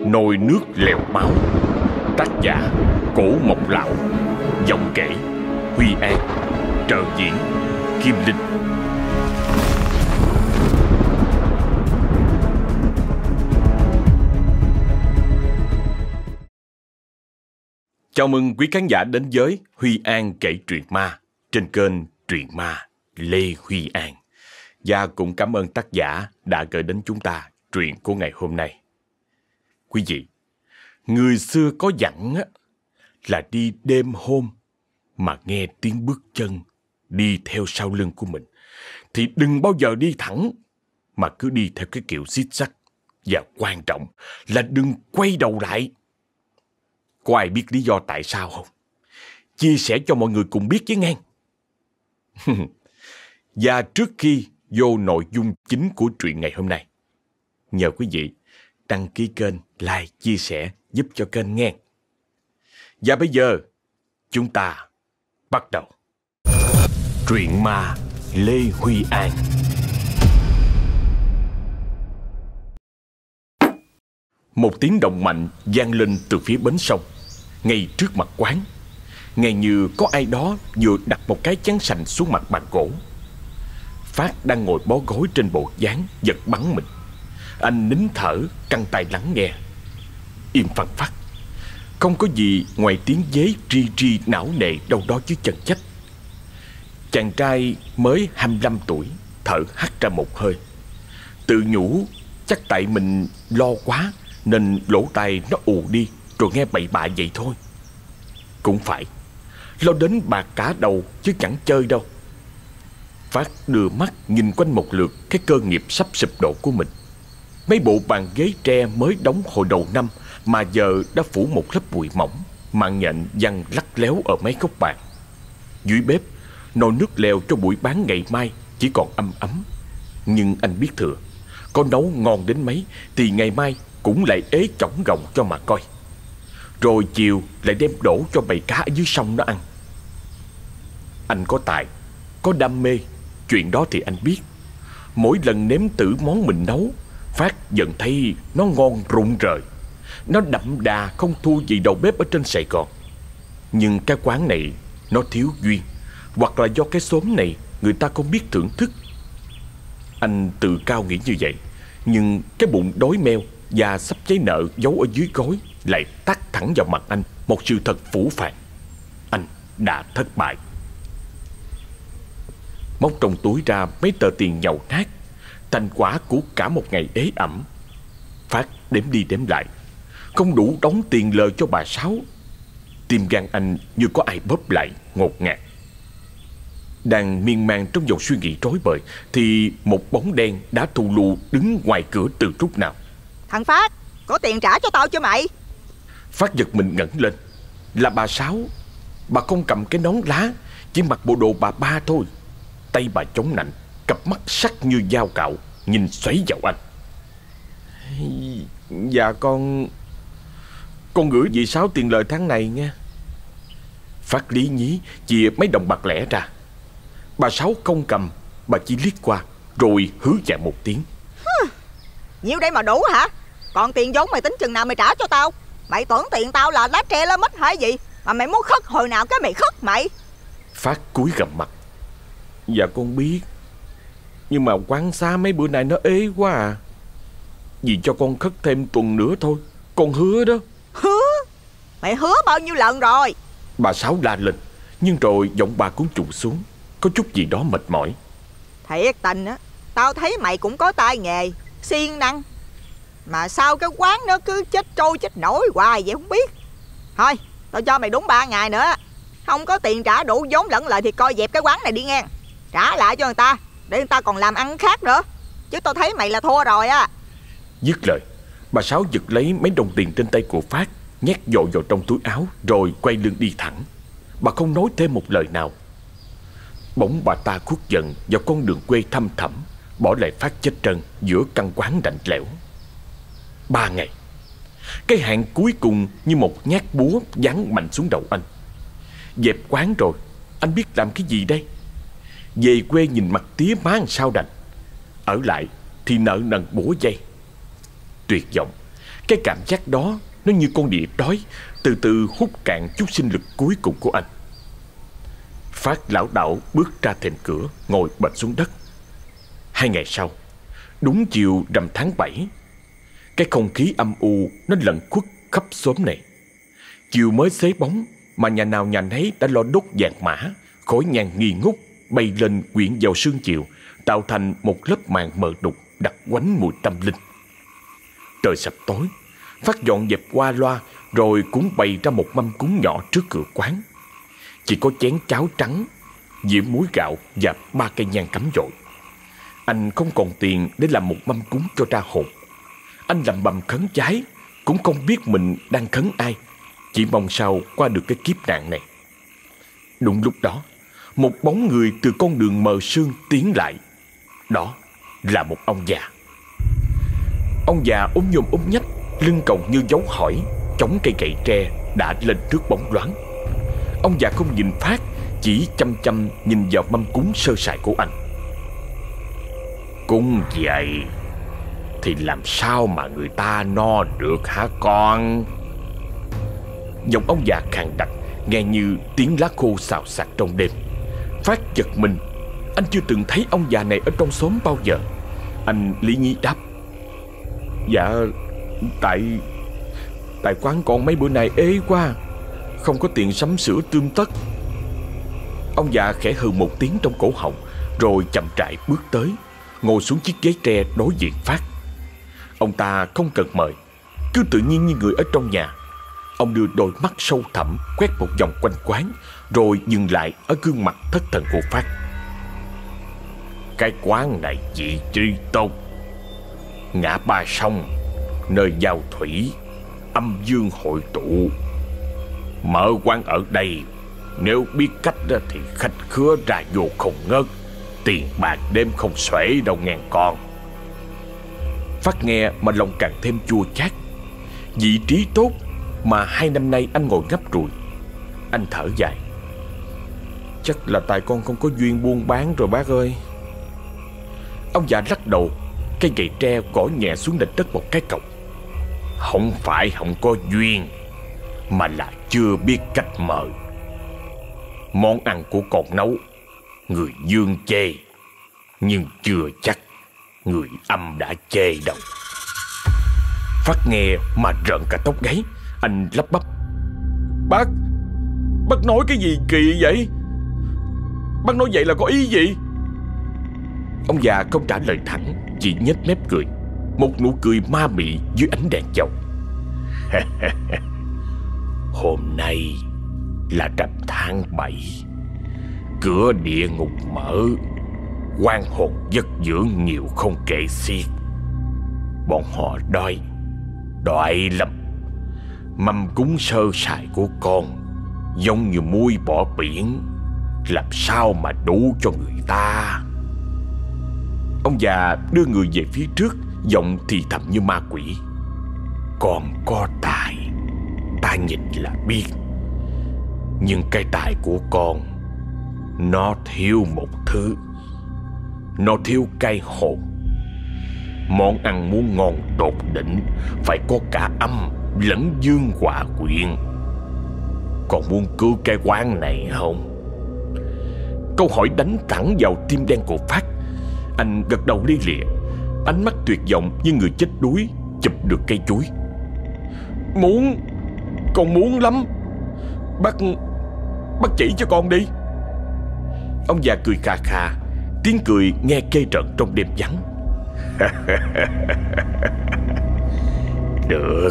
Nồi nước lèo máu Tác giả, Cổ Mộc Lão Giọng kể, Huy An Trợ diễn, Kim Linh Chào mừng quý khán giả đến với Huy An kể truyện ma trên kênh Truyện Ma Lê Huy An. Và cũng cảm ơn tác giả đã gửi đến chúng ta truyện của ngày hôm nay. Quý vị, người xưa có dặn á là đi đêm hôm mà nghe tiếng bước chân đi theo sau lưng của mình thì đừng bao giờ đi thẳng mà cứ đi theo cái kiểu xích sắt và quan trọng là đừng quay đầu lại. Có ai biết lý do tại sao không? Chia sẻ cho mọi người cùng biết với ngang. và trước khi vô nội dung chính của truyện ngày hôm nay, nhờ quý vị đăng ký kênh, like, chia sẻ giúp cho kênh nghe. Và bây giờ, chúng ta bắt đầu. Truyện ma Lê Huy An Một tiếng động mạnh vang lên từ phía bến sông, ngay trước mặt quán. Nghe như có ai đó vừa đặt một cái chắn sành xuống mặt bàn gỗ. Phát đang ngồi bó gối trên bộ dáng giật bắn mình. Anh nín thở, căng tay lắng nghe. Im phăng phát. Không có gì ngoài tiếng dế tri tri não nề đâu đó dưới chân chách Chàng trai mới 25 tuổi, thở hắt ra một hơi. Tự nhủ, chắc tại mình lo quá nên lỗ tai nó ù đi rồi nghe bậy bạ vậy thôi. Cũng phải, lo đến bạc cả đầu chứ chẳng chơi đâu. Phát đưa mắt nhìn quanh một lượt cái cơ nghiệp sắp sụp đổ của mình. Mấy bộ bàn ghế tre mới đóng hồi đầu năm mà giờ đã phủ một lớp bụi mỏng, mạng nhện văng lắc léo ở mấy góc bàn. Dưới bếp, nồi nước lèo cho buổi bán ngày mai chỉ còn âm ấm. Nhưng anh biết thừa, có nấu ngon đến mấy thì ngày mai cũng lại ế chỏng gọng cho mà coi. Rồi chiều lại đem đổ cho bầy cá ở dưới sông nó ăn. Anh có tài, có đam mê, chuyện đó thì anh biết. Mỗi lần nếm tử món mình nấu Phát dần thấy nó ngon rụng rời. Nó đậm đà, không thua gì đầu bếp ở trên Sài Gòn. Nhưng cái quán này, nó thiếu duyên. Hoặc là do cái xóm này, người ta không biết thưởng thức. Anh tự cao nghĩ như vậy. Nhưng cái bụng đói meo và sắp cháy nợ giấu ở dưới gối Lại tắt thẳng vào mặt anh Một sự thật phủ phàng. Anh đã thất bại. Móc trong túi ra mấy tờ tiền nhậu nát. Thành quả của cả một ngày ế ẩm. Phát đếm đi đếm lại. Không đủ đóng tiền lời cho bà Sáu. Tim gan anh như có ai bóp lại ngột ngạt. Đang miên man trong dòng suy nghĩ rối bời Thì một bóng đen đã thù lù đứng ngoài cửa từ lúc nào? Thằng Phát Có tiền trả cho tao chưa mày? Phát giật mình ngẩng lên. Là bà Sáu. Bà không cầm cái nón lá Chỉ mặc bộ đồ bà ba thôi. Tay bà chống nạnh Cặp mắt sắc như dao cạo Nhìn xoáy vào anh. Dạ con Con gửi dì Sáu tiền lời tháng này nha. Phát lý nhí Chia mấy đồng bạc lẻ ra. Bà Sáu không cầm Bà chỉ liếc qua Rồi hứa dạ một tiếng. Nhiêu đây mà đủ hả? Còn tiền vốn mày tính chừng nào mày trả cho tao? Mày tưởng tiền tao là lá tre lên mít hay gì? Mà mày muốn khất hồi nào cái mày khất mày? Phát cúi gầm mặt. Dạ con biết Nhưng mà quán xá mấy bữa nay nó ế quá à. Vì cho con khất thêm tuần nữa thôi. Con hứa đó. Hứa? Mày hứa bao nhiêu lần rồi? Bà Sáu la lên. Nhưng rồi giọng bà cũng trụ xuống. Có chút gì đó mệt mỏi. Thiệt tình á Tao thấy mày cũng có tay nghề siêng năng. Mà sao cái quán nó cứ chết trôi chết nổi hoài vậy không biết? Thôi tao cho mày đúng 3 ngày nữa. Không có tiền trả đủ vốn lẫn lời thì coi dẹp cái quán này đi nghe. Trả lại cho người ta để người ta còn làm ăn khác nữa. Chứ tôi thấy mày là thua rồi á. Dứt lời, Bà Sáu giật lấy mấy đồng tiền trên tay của Phát, Nhét dội vào trong túi áo, Rồi quay lưng đi thẳng. Bà không nói thêm một lời nào. Bỗng bà ta khuất giận vào con đường quê thăm thẳm, Bỏ lại Phát chết trần giữa căn quán lạnh lẽo. Ba ngày, Cái hạn cuối cùng như một nhát búa giáng mạnh xuống đầu anh. Dẹp quán rồi, Anh biết làm cái gì đây? Về quê nhìn mặt tía má làm sao đành. Ở lại thì nợ nần bủa dây. Tuyệt vọng, Cái cảm giác đó Nó như con đĩa đói Từ từ hút cạn chút sinh lực cuối cùng của anh. Phát lão đảo bước ra thềm cửa, Ngồi bệt xuống đất. Hai ngày sau, Đúng chiều rằm tháng 7 Cái không khí âm u Nó lẩn khuất khắp xóm này. Chiều mới xế bóng Mà nhà nào nhà nấy đã lo đốt vàng mã, Khói nhang nghi ngút. Bay lên quyện vào sương chiều, Tạo thành một lớp màn mờ đục Đặc quánh mùi tâm linh. Trời sập tối, Phát dọn dẹp qua loa Rồi cũng bày ra một mâm cúng nhỏ trước cửa quán. Chỉ có chén cháo trắng, Dĩa muối gạo và ba cây nhang cắm dội. Anh không còn tiền để làm một mâm cúng cho ra hồn. Anh làm bầm khấn trái Cũng không biết mình đang khấn ai, Chỉ mong sao qua được cái kiếp nạn này. Đúng lúc đó một bóng người từ con đường mờ sương tiến lại. Đó là một ông già. Ông già ốm nhôm ốm nhách, Lưng còng như dấu hỏi, Chống cây gậy tre đã lên trước bóng loáng. Ông già không nhìn phát, Chỉ chăm chăm nhìn vào mâm cúng sơ sài của anh. Cúng vậy? Thì làm sao mà người ta no được hả con? Giọng ông già khàn đặc, Nghe như tiếng lá khô xào xạc trong đêm. Phát giật mình. Anh chưa từng thấy ông già này ở trong xóm bao giờ. Anh lý nhí đáp Dạ Tại Tại quán con mấy bữa nay ế quá, Không có tiền sắm sữa tươm tất. Ông già khẽ hừ một tiếng trong cổ họng, Rồi chậm rãi bước tới, Ngồi xuống chiếc ghế tre đối diện Phát. Ông ta không cần mời, Cứ tự nhiên như người ở trong nhà. Ông đưa đôi mắt sâu thẳm Quét một vòng quanh quán rồi dừng lại ở gương mặt thất thần của Phát. Cái quán này vị trí tốt. Ngã ba sông, Nơi giao thủy, Âm dương hội tụ. Mở quán ở đây, Nếu biết cách thì khách khứa ra vô không ngớt Tiền bạc đêm không xuể đâu ngàn con. Phát nghe mà lòng càng thêm chua chát. Vị trí tốt mà hai năm nay anh ngồi ngấp rùi Anh thở dài. Chắc là tại con không có duyên buôn bán rồi bác ơi. Ông già lắc đầu Cây gậy tre gõ nhẹ xuống nền đất một cái cọc Không phải không có duyên, Mà là chưa biết cách mời Món ăn của con nấu, Người dương chê, Nhưng chưa chắc Người âm đã chê đâu. Phát nghe mà rợn cả tóc gáy, Anh lắp bắp. Bác Bác nói cái gì kỳ vậy? Bác nói vậy là có ý gì? Ông già không trả lời thẳng, Chỉ nhếch mép cười. Một nụ cười ma mị dưới ánh đèn dầu. Hôm nay là trầm tháng bảy. Cửa địa ngục mở. Quan hồn giấc dưỡng nhiều không kể xiết. Bọn họ đói Đói lắm Mâm cúng sơ sài của con Giống như muối bỏ biển. Làm sao mà đủ cho người ta? Ông già đưa người về phía trước, Giọng thì thầm như ma quỷ. Còn có tài. Ta nhìn là biết. Nhưng cái tài của con, Nó thiếu một thứ. Nó thiếu cái hồn. Món ăn muốn ngon tột đỉnh, Phải có cả âm lẫn dương hòa quyện. Còn muốn cứu cái quán này không? Câu hỏi đánh thẳng vào tim đen của Phát. Anh gật đầu lia lịa. Ánh mắt tuyệt vọng như người chết đuối, Chụp được cây chuối. Muốn, Con muốn lắm. Bác Bác chỉ cho con đi. Ông già cười khà khà, Tiếng cười nghe kê trận trong đêm vắng. Được,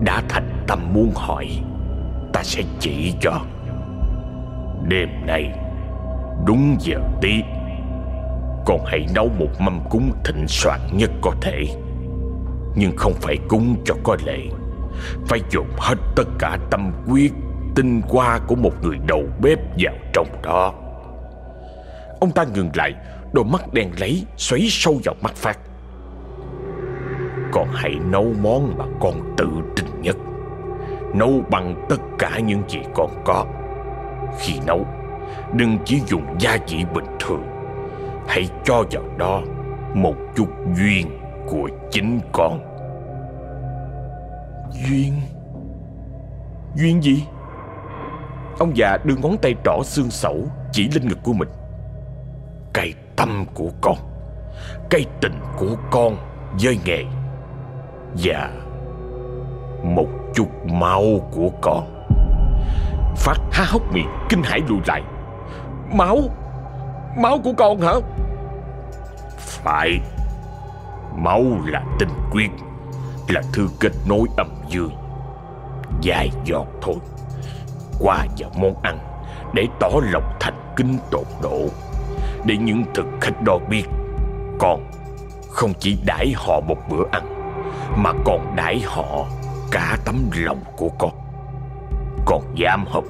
Đã thành tâm muốn hỏi, Ta sẽ chỉ cho. Đêm nay Đúng giờ tí. Con hãy nấu một mâm cúng thịnh soạn nhất có thể. Nhưng không phải cúng cho có lệ. Phải dùng hết tất cả tâm quyết, Tinh hoa của một người đầu bếp vào trong đó. Ông ta ngừng lại, Đôi mắt đen lấy, xoáy sâu vào mắt Phát. Con hãy nấu món mà con tự tin nhất. Nấu bằng tất cả những gì con có. Khi nấu Đừng chỉ dùng gia vị bình thường. Hãy cho vào đó Một chút duyên của chính con. Duyên? Duyên gì? Ông già đưa ngón tay trỏ xương sẩu Chỉ lên ngực của mình. Cây tâm của con Cây tình của con Với nghề Và Một chút máu của con. Phát há hốc miệng Kinh hãi lùi lại Máu. Máu của con hả? Phải. Máu là tinh quyết, Là thư kết nối âm dương. Dài giọt thôi. Qua vào món ăn, Để tỏ lòng thành kính tột độ. Để những thực khách đó biết, Con không chỉ đãi họ một bữa ăn, Mà còn đãi họ cả tấm lòng của con. Con dám không?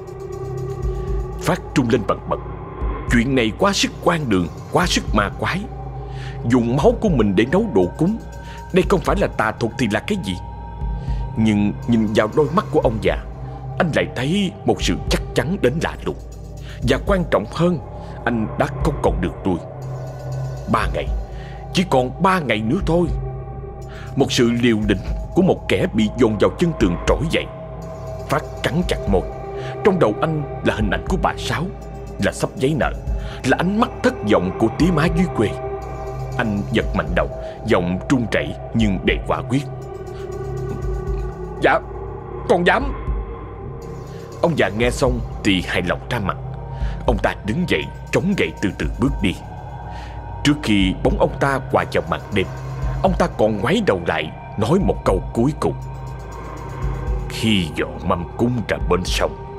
Phát trung lên bật bật Chuyện này quá sức quan đường, Quá sức ma quái. Dùng máu của mình để nấu đồ cúng. Đây không phải là tà thuật thì là cái gì? Nhưng nhìn vào đôi mắt của ông già, Anh lại thấy một sự chắc chắn đến lạ lùng. Và quan trọng hơn, Anh đã không còn được đuôi Ba ngày, Chỉ còn ba ngày nữa thôi. Một sự liều lĩnh Của một kẻ bị dồn vào chân tường trỗi dậy. Phát cắn chặt môi. Trong đầu anh là hình ảnh của bà Sáu. Là sắp giấy nợ, Là ánh mắt thất vọng của tía má dưới quê. Anh giật mạnh đầu, Giọng trung chảy nhưng đầy quả quyết. Dạ Con dám. Ông già nghe xong thì hài lòng ra mặt. Ông ta đứng dậy, chống gậy từ từ bước đi. Trước khi bóng ông ta qua vào màn đêm, Ông ta còn ngoái đầu lại, Nói một câu cuối cùng. Khi dọn mâm cung ra bên sông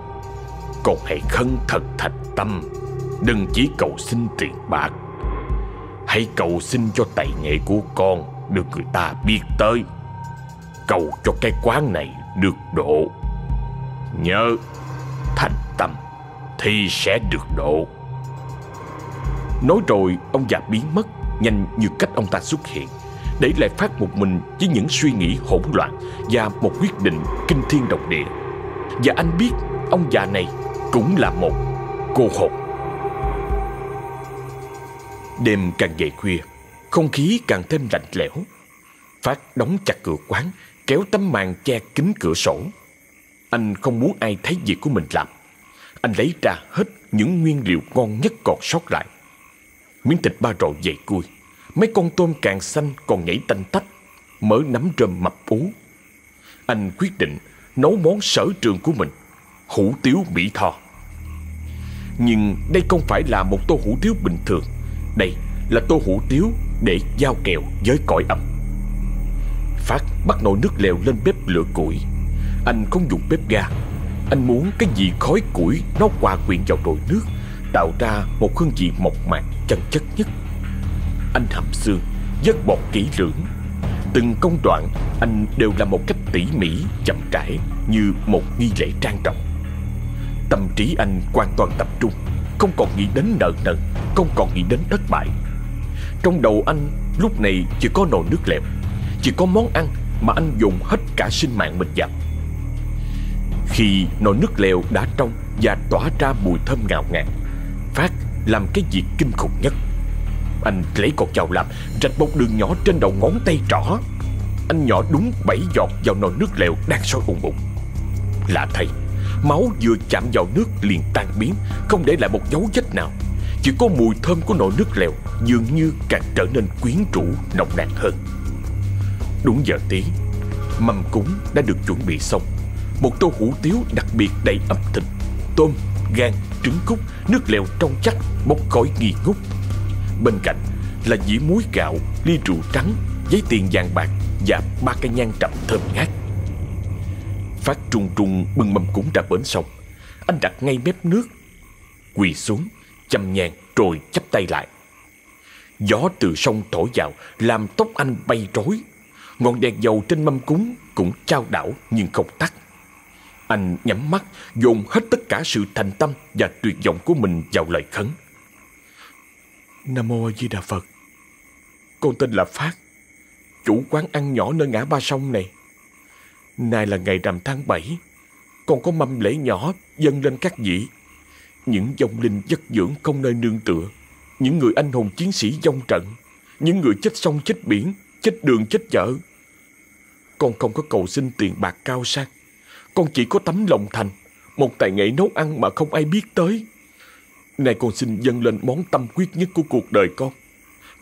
con hãy khấn thật thạch tâm. Đừng chỉ cầu xin tiền bạc. Hãy cầu xin cho tài nghệ của con Được người ta biết tới. Cầu cho cái quán này được độ. Nhớ, Thành tâm Thì sẽ được độ. Nói rồi, ông già biến mất, Nhanh như cách ông ta xuất hiện. Để lại phát một mình với những suy nghĩ hỗn loạn Và một quyết định kinh thiên động địa. Và anh biết, ông già này cũng là một cô hồn. Đêm càng về khuya, Không khí càng thêm lạnh lẽo. Phát đóng chặt cửa quán, Kéo tấm màn che kín cửa sổ. Anh không muốn ai thấy việc của mình làm. Anh lấy ra hết những nguyên liệu ngon nhất còn sót lại. Miếng thịt ba rọi dày cui, Mấy con tôm càng xanh còn nhảy tanh tách, Mỡ nắm rơm mập ú. Anh quyết định nấu món sở trường của mình, Hủ tiếu mỹ thò nhưng đây không phải là một tô hủ tiếu bình thường. Đây là tô hủ tiếu để giao kèo với cõi âm. Phát bắt nồi nước lèo lên bếp lửa củi. Anh không dùng bếp ga. Anh muốn cái gì khói củi Nó hòa quyện vào nồi nước, Tạo ra một hương vị mộc mạc chân chất nhất. Anh hầm xương, Vớt bọt kỹ lưỡng. Từng công đoạn Anh đều làm một cách tỉ mỉ Chậm rãi Như một nghi lễ trang trọng. Tâm trí anh hoàn toàn tập trung, Không còn nghĩ đến nợ nần, Không còn nghĩ đến thất bại Trong đầu anh, lúc này chỉ có nồi nước lèo, Chỉ có món ăn mà anh dùng hết cả sinh mạng mình dập. Khi nồi nước lèo đã trong Và tỏa ra mùi thơm ngào ngạt, Phát làm cái việc kinh khủng nhất Anh lấy con dao làm, Rạch một đường nhỏ trên đầu ngón tay trỏ Anh nhỏ đúng bảy giọt vào nồi nước lèo đang sôi ùng bụng. Lạ thay Máu vừa chạm vào nước liền tan biến Không để lại một dấu vết nào. Chỉ có mùi thơm của nồi nước lèo Dường như càng trở nên quyến rũ nồng nàn hơn. Đúng giờ tí Mâm cúng đã được chuẩn bị xong. Một tô hủ tiếu đặc biệt đầy ẩm thịt Tôm, gan, trứng cút Nước lèo trong chắc Bốc khói nghi ngút. Bên cạnh là dĩa muối gạo Ly rượu trắng Giấy tiền vàng bạc Và ba cây nhang trầm thơm ngát. Phát trung trung bưng mâm cúng ra bến sông. Anh đặt ngay mép nước, Quỳ xuống, Chăm nhang rồi chắp tay lại. Gió từ sông thổi vào, Làm tóc anh bay rối. Ngọn đèn dầu trên mâm cúng Cũng trao đảo nhưng không tắt. Anh nhắm mắt, Dồn hết tất cả sự thành tâm Và tuyệt vọng của mình vào lời khấn. Nam Mô A Di Đà Phật. Con tên là Phát. Chủ quán ăn nhỏ nơi ngã ba sông này. Nay là ngày rằm tháng 7 còn có mâm lễ nhỏ dâng lên các vị. Những dòng linh giấc dưỡng không nơi nương tựa. Những người anh hùng chiến sĩ dông trận. Những người chết sông chết biển, Chết đường chết chợ. Con không có cầu xin tiền bạc cao sang. Con chỉ có tấm lòng thành. Một tài nghệ nấu ăn mà không ai biết tới. Này con xin dâng lên món tâm quyết nhất của cuộc đời con.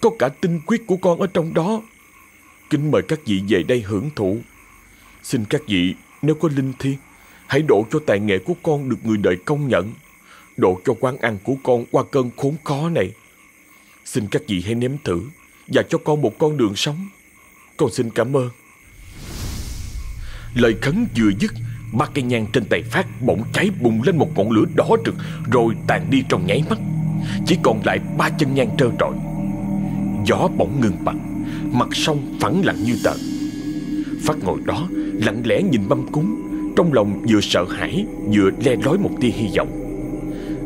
Có cả tinh quyết của con ở trong đó. Kính mời các vị về đây hưởng thụ. Xin các vị, nếu có linh thiêng Hãy độ cho tài nghệ của con được người đời công nhận. Độ cho quán ăn của con qua cơn khốn khó này. Xin các vị hãy nếm thử Và cho con một con đường sống. Con xin cảm ơn. Lời khấn vừa dứt, Ba cây nhang trên tay Phát bỗng cháy bùng lên một ngọn lửa đỏ rực, Rồi tàn đi trong nháy mắt. Chỉ còn lại ba chân nhang trơ trọi. Gió bỗng ngừng bặt, Mặt sông phẳng lặng như tờ. Phát ngồi đó, lặng lẽ nhìn mâm cúng, Trong lòng vừa sợ hãi, Vừa le lói một tia hy vọng.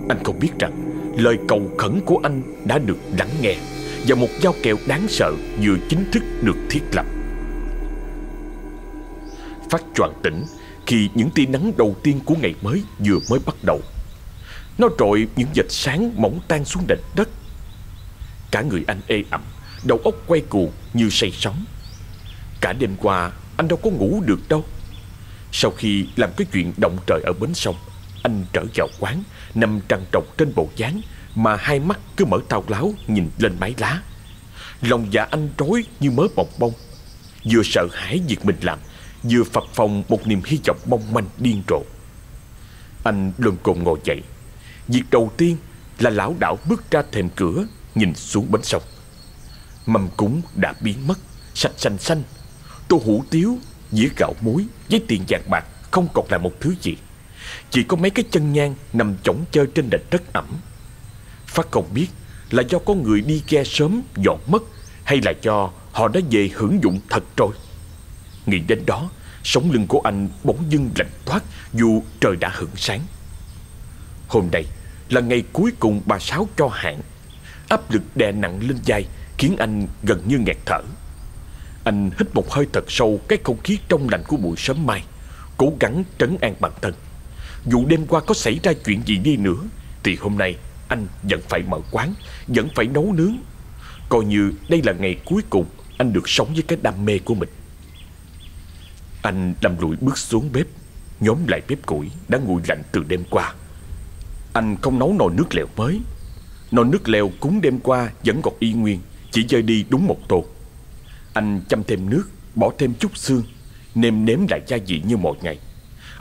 Anh không biết rằng, Lời cầu khẩn của anh đã được lắng nghe, Và một giao kèo đáng sợ Vừa chính thức được thiết lập. Phát choàng tỉnh Khi những tia nắng đầu tiên của ngày mới Vừa mới bắt đầu. Nó trội những vệt sáng mỏng tan xuống nền đất. Cả người anh ê ẩm, Đầu óc quay cuồng như say sóng. Cả đêm qua anh đâu có ngủ được đâu. Sau khi làm cái chuyện động trời ở bến sông, Anh trở vào quán, Nằm trằn trọc trên bộ dáng Mà hai mắt cứ mở tao láo Nhìn lên mái lá. Lòng dạ anh rối như mớ bọc bông. Vừa sợ hãi việc mình làm, Vừa phập phòng một niềm hy vọng mong manh điên rồ. Anh lùm cồn ngồi dậy. Việc đầu tiên là lão đảo bước ra thềm cửa, Nhìn xuống bến sông. Mầm cúng đã biến mất, Sạch xanh xanh. Tô hủ tiếu, dĩa gạo muối Với tiền vàng bạc không còn là một thứ gì. Chỉ có mấy cái chân nhang Nằm chỏng chơi trên nền đất ẩm. Phát không biết là do có người đi ghe sớm dọn mất Hay là do họ đã về hưởng dụng thật rồi. Nghĩ đến đó Sống lưng của anh bỗng dưng lạnh thoát Dù trời đã hửng sáng. Hôm nay là ngày cuối cùng bà Sáu cho hạn. Áp lực đè nặng lên vai Khiến anh gần như nghẹt thở. Anh hít một hơi thật sâu Cái không khí trong lành của buổi sớm mai, Cố gắng trấn an bản thân. Dù đêm qua có xảy ra chuyện gì đi nữa, Thì hôm nay anh vẫn phải mở quán, Vẫn phải nấu nướng. Coi như đây là ngày cuối cùng Anh được sống với cái đam mê của mình. Anh lầm lụi bước xuống bếp, Nhóm lại bếp củi đã nguội lạnh từ đêm qua. Anh không nấu nồi nước lèo mới. Nồi nước lèo cúng đêm qua vẫn còn y nguyên, Chỉ rơi đi đúng một tô anh chăm thêm nước, Bỏ thêm chút xương, Nêm nếm lại gia vị như mọi ngày.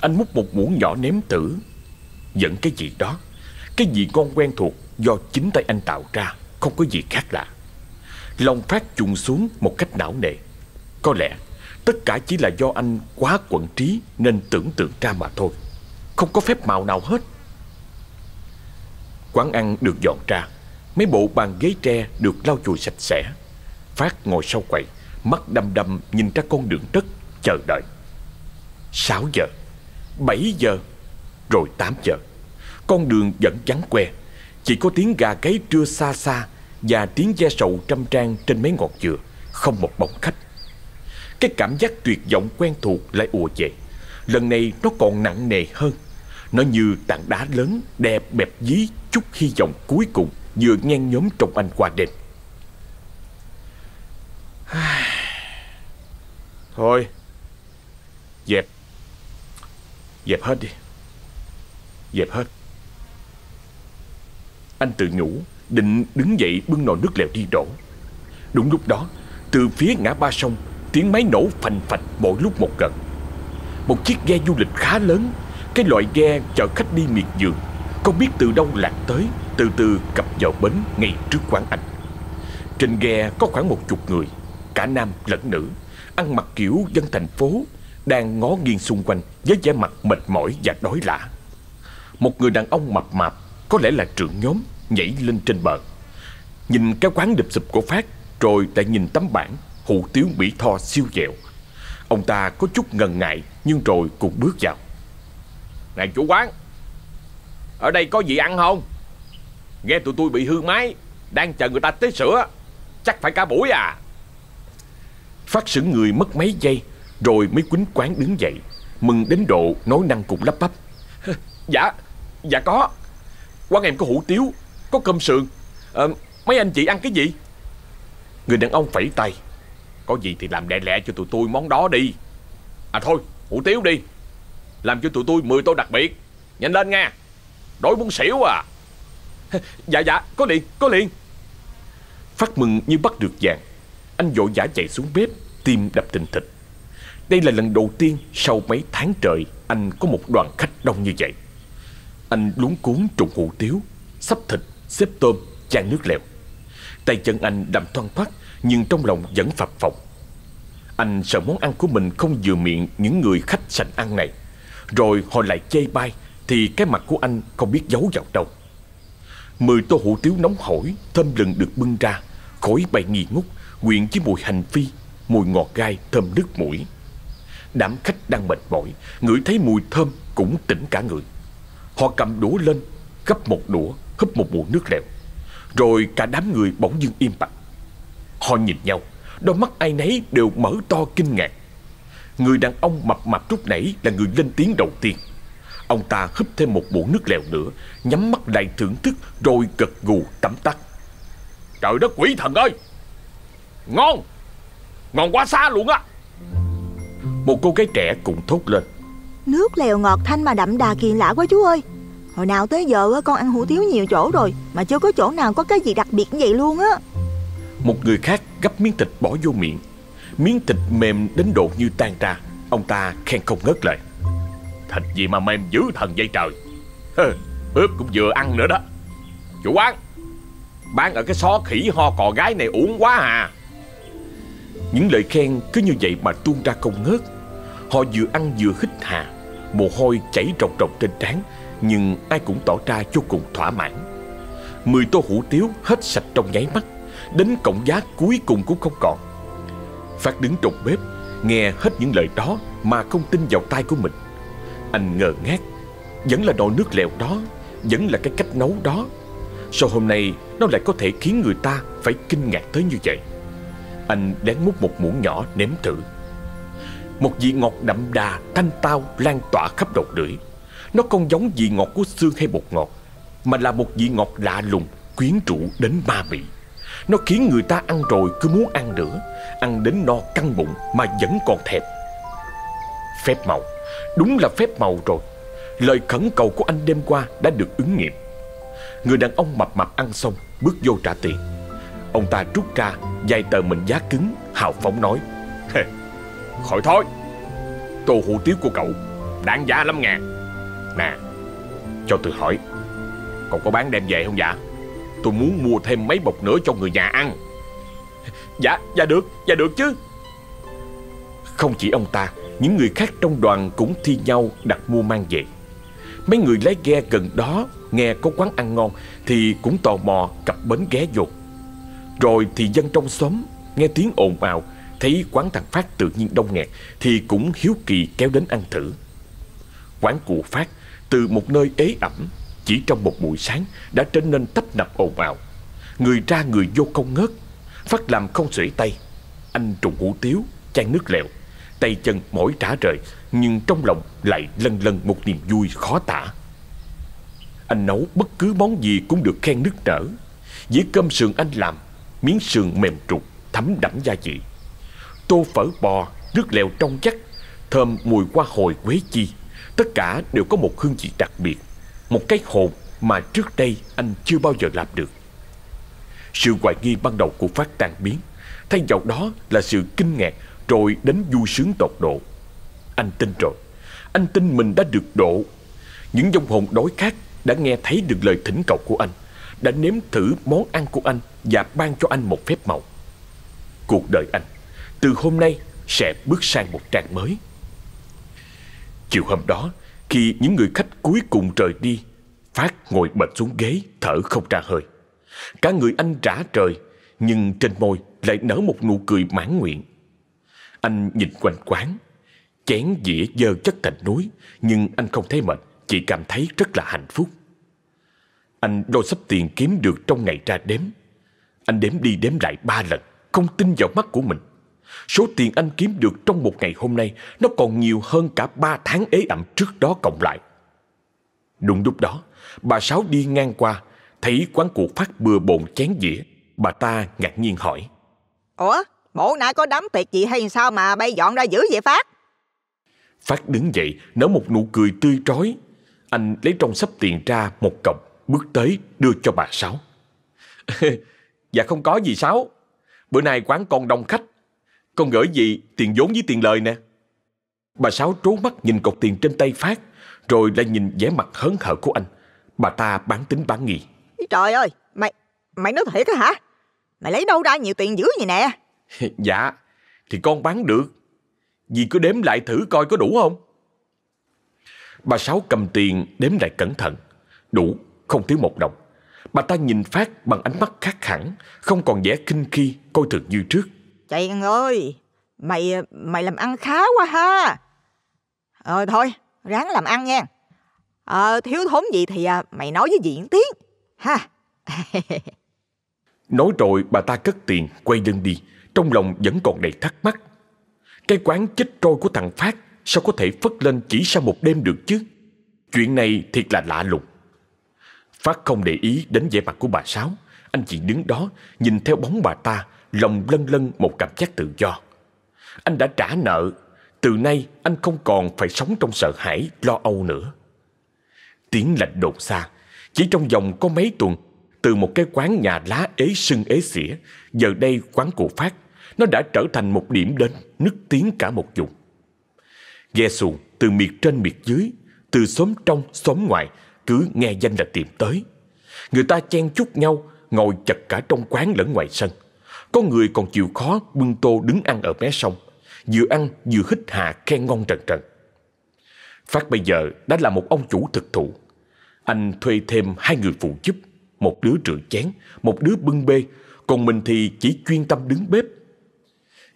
Anh múc một muỗng nhỏ nếm thử. Vẫn cái gì đó, Cái gì ngon quen thuộc Do chính tay anh tạo ra, Không có gì khác lạ. Lòng phát trùng xuống một cách não nề. Có lẽ, tất cả chỉ là do anh quá quẩn trí Nên tưởng tượng ra mà thôi. Không có phép màu nào hết. Quán ăn được dọn ra, Mấy bộ bàn ghế tre được lau chùi sạch sẽ. Phát ngồi sau quầy Mắt đăm đăm nhìn ra con đường đất Chờ đợi. 6 giờ 7 giờ, Rồi 8 giờ. Con đường vẫn vắng que, Chỉ có tiếng gà gáy trưa xa xa Và tiếng ve sầu trăm trang trên mấy ngọn dừa, Không một bóng khách. Cái cảm giác tuyệt vọng quen thuộc lại ùa về. Lần này nó còn nặng nề hơn. Nó như tảng đá lớn đẹp bẹp dí chút hy vọng cuối cùng vừa nhen nhóm trong anh qua đêm. Thôi, dẹp, dẹp hết đi, dẹp hết. Anh tự nhủ, định đứng dậy bưng nồi nước lèo đi đổ. Đúng lúc đó, từ phía ngã ba sông, tiếng máy nổ phành phạch mỗi lúc một gần. Một chiếc ghe du lịch khá lớn, cái loại ghe chở khách đi miệt vườn không biết từ đâu lạc tới Từ từ cập vào bến ngay trước quán anh Trên ghe có khoảng một chục người Cả nam lẫn nữ Ăn mặc kiểu dân thành phố, Đang ngó nghiêng xung quanh Với vẻ mặt mệt mỏi và đói lạ. Một người đàn ông mập mạp, Có lẽ là trưởng nhóm, Nhảy lên trên bờ. Nhìn cái quán đập sụp của Phát, Rồi lại nhìn tấm bảng, Hủ tiếu Mỹ Tho siêu dẹo. Ông ta có chút ngần ngại, Nhưng rồi cũng bước vào. Này, chủ quán, ở đây có gì ăn không? Nghe tụi tôi bị hư máy, Đang chờ người ta tới sửa. Chắc phải cả buổi à. Phát sững người mất mấy giây Rồi mới quýnh quán đứng dậy Mừng đến độ nói năng cũng lắp bắp. Dạ Dạ có. Quán em có hủ tiếu Có cơm sườn. À, Mấy anh chị ăn cái gì? Người đàn ông phẩy tay. Có gì thì làm lẹ lẹ cho tụi tôi món đó đi. À thôi hủ tiếu đi. Làm cho tụi tôi 10 tô đặc biệt. Nhanh lên nha Đói muốn xỉu à. Dạ dạ có liền có liền. Phát mừng như bắt được vàng. Anh vội vã chạy xuống bếp Tim đập tình thịt Đây là lần đầu tiên sau mấy tháng trời Anh có một đoàn khách đông như vậy. Anh luống cuốn trụng hủ tiếu Sắp thịt, xếp tôm, chan nước lèo. Tay chân anh đầm thoăn thoát Nhưng trong lòng vẫn phập phồng. Anh sợ món ăn của mình không vừa miệng Những người khách sành ăn này. Rồi họ lại chê bai Thì cái mặt của anh không biết giấu vào đâu. Mười tô hủ tiếu nóng hổi Thơm lừng được bưng ra Khói bay nghi ngút Quyện với mùi hành phi Mùi ngọt gai, thơm nước mũi. Đám khách đang mệt mỏi, Ngửi thấy mùi thơm cũng tỉnh cả người. Họ cầm đũa lên, Gấp một đũa, Húp một muỗng nước lèo. Rồi cả đám người bỗng dưng im bặt. Họ nhìn nhau, Đôi mắt ai nấy đều mở to kinh ngạc. Người đàn ông mập mạp lúc nãy Là người lên tiếng đầu tiên. Ông ta húp thêm một muỗng nước lèo nữa, Nhắm mắt lại thưởng thức Rồi gật gù tắm tắt Trời đất quỷ thần ơi! Ngon! Ngon quá xa luôn á. Một cô gái trẻ cũng thốt lên. Nước lèo ngọt thanh mà đậm đà kỳ lạ quá chú ơi. Hồi nào tới giờ con ăn hủ tiếu nhiều chỗ rồi Mà chưa có chỗ nào có cái gì đặc biệt như vậy luôn á. Một người khác gấp miếng thịt bỏ vô miệng. Miếng thịt mềm đến độ như tan ra. Ông ta khen không ngớt lời. Thịt gì mà mềm dữ thần dây trời. Ướp cũng vừa ăn nữa đó. Chủ quán Bán ở cái xó khỉ ho cò gái này uổng quá à những lời khen cứ như vậy mà tuôn ra không ngớt. Họ vừa ăn vừa hít hà, Mồ hôi chảy ròng ròng trên trán, Nhưng ai cũng tỏ ra vô cùng thỏa mãn. Mười tô hủ tiếu hết sạch trong nháy mắt, Đến cộng giá cuối cùng cũng không còn. Phát đứng trong bếp, Nghe hết những lời đó Mà không tin vào tai của mình. Anh ngờ ngác, Vẫn là nồi nước lèo đó, Vẫn là cái cách nấu đó. Sao hôm nay nó lại có thể khiến người ta Phải kinh ngạc tới như vậy? Anh lén múc một muỗng nhỏ nếm thử. Một vị ngọt đậm đà, Thanh tao, lan tỏa khắp đầu lưỡi. Nó không giống vị ngọt của xương hay bột ngọt, Mà là một vị ngọt lạ lùng, Quyến rũ đến ma mị. Nó khiến người ta ăn rồi cứ muốn ăn nữa, Ăn đến no căng bụng Mà vẫn còn thèm. Phép màu, Đúng là phép màu rồi. Lời khẩn cầu của anh đêm qua đã được ứng nghiệm. Người đàn ông mập mập ăn xong, Bước vô trả tiền. Ông ta rút ra vài tờ mình giá cứng Hào phóng nói Khỏi thôi Tô hủ tiếu của cậu Đáng giá lắm ngàn Nè Cho tôi hỏi Cậu có bán đem về không dạ? Tôi muốn mua thêm mấy bọc nữa cho người nhà ăn. Dạ, dạ được, dạ được chứ. Không chỉ ông ta Những người khác trong đoàn cũng thi nhau đặt mua mang về. Mấy người lái ghe gần đó Nghe có quán ăn ngon Thì cũng tò mò cặp bến ghé dột rồi thì dân trong xóm Nghe tiếng ồn ào Thấy quán thằng Phát tự nhiên đông nghẹt Thì cũng hiếu kỳ kéo đến ăn thử. Quán của Phát Từ một nơi ế ẩm Chỉ trong một buổi sáng Đã trở nên tấp nập ồn ào. Người ra người vô không ngớt Phát làm không xuể tay. Anh trùng hủ tiếu, chan nước lèo Tay chân mỏi trả rời Nhưng trong lòng lại lân lân một niềm vui khó tả. Anh nấu bất cứ món gì cũng được khen nức nở. Dĩa cơm sườn anh làm Miếng sườn mềm trục Thấm đẫm gia vị Tô phở bò, nước lèo trong chắc Thơm mùi hoa hồi quế chi. Tất cả đều có một hương vị đặc biệt Một cái hồn mà trước đây anh chưa bao giờ làm được. Sự hoài nghi ban đầu của Phát tan biến Thay vào đó là sự kinh ngạc Rồi đến vui sướng tột độ. Anh tin rồi Anh tin mình đã được độ. Những dòng hồn đói khát đã nghe thấy được lời thỉnh cầu của anh Đã nếm thử món ăn của anh và ban cho anh một phép màu. Cuộc đời anh Từ hôm nay sẽ bước sang một trang mới. Chiều hôm đó, Khi những người khách cuối cùng rời đi, Phát ngồi bệt xuống ghế, Thở không ra hơi. Cả người anh rã trời, Nhưng trên môi lại nở một nụ cười mãn nguyện. Anh nhìn quanh quán, Chén dĩa dơ chất thành núi, Nhưng anh không thấy mệt, Chỉ cảm thấy rất là hạnh phúc. Anh đo sắp tiền kiếm được trong ngày ra đếm. Anh đếm đi đếm lại ba lần Không tin vào mắt của mình Số tiền anh kiếm được trong một ngày hôm nay Nó còn nhiều hơn cả ba tháng ế ẩm trước đó cộng lại Đúng lúc đó Bà Sáu đi ngang qua Thấy quán cụ phát bừa bộn chén dĩa Bà ta ngạc nhiên hỏi Ủa, bộ nãy có đám tiệc gì hay sao mà bay dọn ra dữ vậy Phát? Phát đứng dậy, nở một nụ cười tươi trói. Anh lấy trong sắp tiền ra một cọc, bước tới đưa cho bà Sáu. dạ không có gì Sáu. Bữa nay quán con đông khách. Con gửi gì tiền vốn với tiền lời nè. Bà Sáu trố mắt nhìn cọc tiền trên tay Phát, rồi lại nhìn vẻ mặt hớn hở của anh. Bà ta bán tính bán nghi. Trời ơi, mày mày nói thiệt hả? Mày lấy đâu ra nhiều tiền dữ vậy nè? dạ, thì con bán được. Dì cứ đếm lại thử coi có đủ không? Bà Sáu cầm tiền đếm lại cẩn thận. Đủ, không thiếu một đồng. Bà ta nhìn Phát bằng ánh mắt khác hẳn, không còn vẻ kinh khi, coi thường như trước. Chàng ơi, mày mày làm ăn khá quá ha. Ờ thôi, ráng làm ăn nha. Ờ, thiếu thốn gì thì à, mày nói với một tiếng. Ha. nói rồi bà ta cất tiền, quay lưng đi, trong lòng vẫn còn đầy thắc mắc. Cái quán chết trôi của thằng Phát sao có thể phất lên chỉ sau một đêm được chứ? Chuyện này thiệt là lạ lùng. Phát không để ý đến vẻ mặt của bà Sáu. Anh chỉ đứng đó, nhìn theo bóng bà ta, lòng lân lân một cảm giác tự do. Anh đã trả nợ, từ nay anh không còn phải sống trong sợ hãi, lo âu nữa. Tiếng lạnh đột xa, chỉ trong vòng có mấy tuần, từ một cái quán nhà lá ế sưng ế xỉa, giờ đây quán của Phát, nó đã trở thành một điểm đến nức tiếng cả một vùng. Ghe xuồng từ miệt trên miệt dưới, từ xóm trong xóm ngoài, cứ nghe danh là tìm tới. Người ta chen chúc nhau, ngồi chật cả trong quán lẫn ngoài sân. Có người còn chịu khó bưng tô đứng ăn ở mé sông, vừa ăn vừa hít hà khen ngon trần trần. Phát bây giờ đã là một ông chủ thực thụ. Anh thuê thêm hai người phụ giúp, một đứa rửa chén, một đứa bưng bê, còn mình thì chỉ chuyên tâm đứng bếp.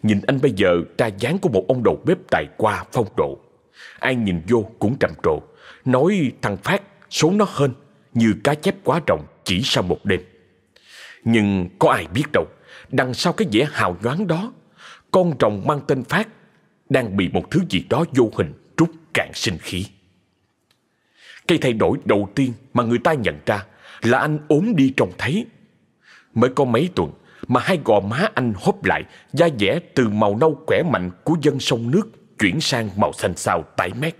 Nhìn anh bây giờ ra dáng của một ông đầu bếp tài qua phong độ. Ai nhìn vô cũng trầm trồ, nói thằng Phát số nó hên như cá chép quá rộng chỉ sau một đêm. Nhưng có ai biết đâu, đằng sau cái vẻ hào nhoáng đó, con rồng mang tên Phát đang bị một thứ gì đó vô hình trút cạn sinh khí. Cây thay đổi đầu tiên mà người ta nhận ra là anh ốm đi trông thấy. Mới có mấy tuần mà hai gò má anh hốp lại, da dẻ từ màu nâu khỏe mạnh của dân sông nước chuyển sang màu xanh xao tái mét.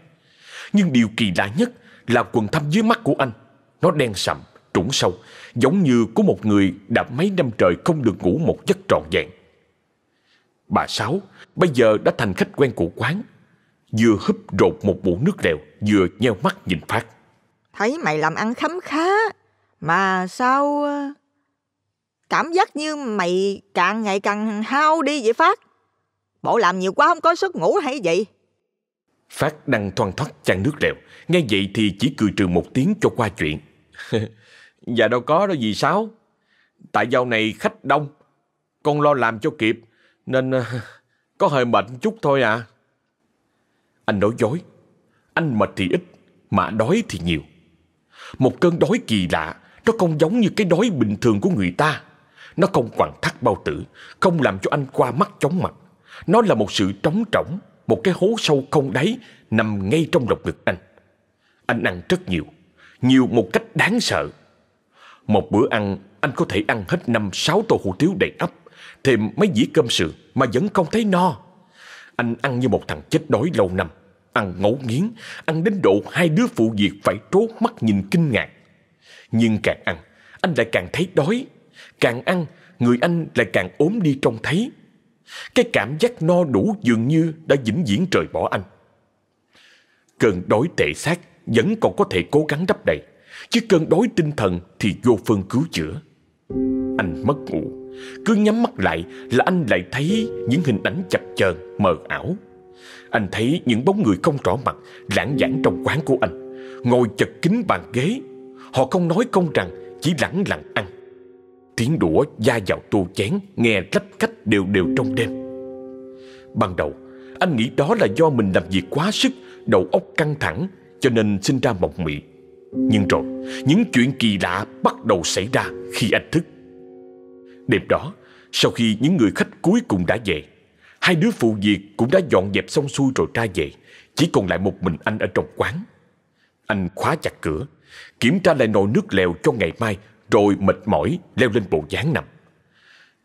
Nhưng điều kỳ lạ nhất là quần thâm dưới mắt của anh. Nó đen sậm, trũng sâu, giống như của một người đã mấy năm trời không được ngủ một giấc trọn vẹn. Bà Sáu bây giờ đã thành khách quen của quán. Vừa húp rột một muỗng nước lèo, vừa nheo mắt nhìn Phát. Thấy mày làm ăn khấm khá, mà sao... Ờ, cảm giác như mày càng ngày càng hao đi vậy Phát. Bộ làm nhiều quá không có sức ngủ hay gì? Phát đang thoăn thoắt chăn nước lèo. Nghe vậy thì chỉ cười trừ một tiếng cho qua chuyện. dạ đâu có đâu gì sao? Tại dạo này khách đông. Con lo làm cho kịp. Nên ờ, có hơi mệt chút thôi à. Anh nói dối. Anh mệt thì ít, mà đói thì nhiều. Một cơn đói kỳ lạ, nó không giống như cái đói bình thường của người ta. Nó không quặn thắt bao tử, không làm cho anh qua mắt chóng mặt. Nó là một sự trống trỏng, một cái hố sâu không đáy nằm ngay trong lồng ngực anh. Anh ăn rất nhiều, nhiều một cách đáng sợ. Một bữa ăn, anh có thể ăn hết năm sáu tô hủ tiếu đầy ắp, thêm mấy dĩa cơm sườn mà vẫn không thấy no. Anh ăn như một thằng chết đói lâu năm, ăn ngấu nghiến, ăn đến độ hai đứa phụ việc phải trố mắt nhìn kinh ngạc. Nhưng càng ăn, anh lại càng thấy đói. Càng ăn, người anh lại càng ốm đi trông thấy. Cái cảm giác no đủ dường như đã vĩnh viễn trời bỏ anh. Cơn đói tệ xác vẫn còn có thể cố gắng đắp đầy, chứ cơn đói tinh thần thì vô phương cứu chữa. Anh mất ngủ, cứ nhắm mắt lại là anh lại thấy những hình ảnh chập chờn mờ ảo. Anh thấy những bóng người không rõ mặt lãng vãng trong quán của anh, ngồi chật kín bàn ghế. Họ không nói công rằng, chỉ lẳng lặng ăn. Tiếng đũa da vào tô chén nghe lách cách đều đều trong đêm. Ban đầu, anh nghĩ đó là do mình làm việc quá sức, đầu óc căng thẳng, cho nên sinh ra mộng mị. Nhưng rồi, những chuyện kỳ lạ bắt đầu xảy ra khi anh thức. Đêm đó, sau khi những người khách cuối cùng đã về, hai đứa phụ việc cũng đã dọn dẹp xong xuôi rồi ra về, chỉ còn lại một mình anh ở trong quán. Anh khóa chặt cửa, kiểm tra lại nồi nước lèo cho ngày mai, rồi mệt mỏi leo lên bộ dáng nằm.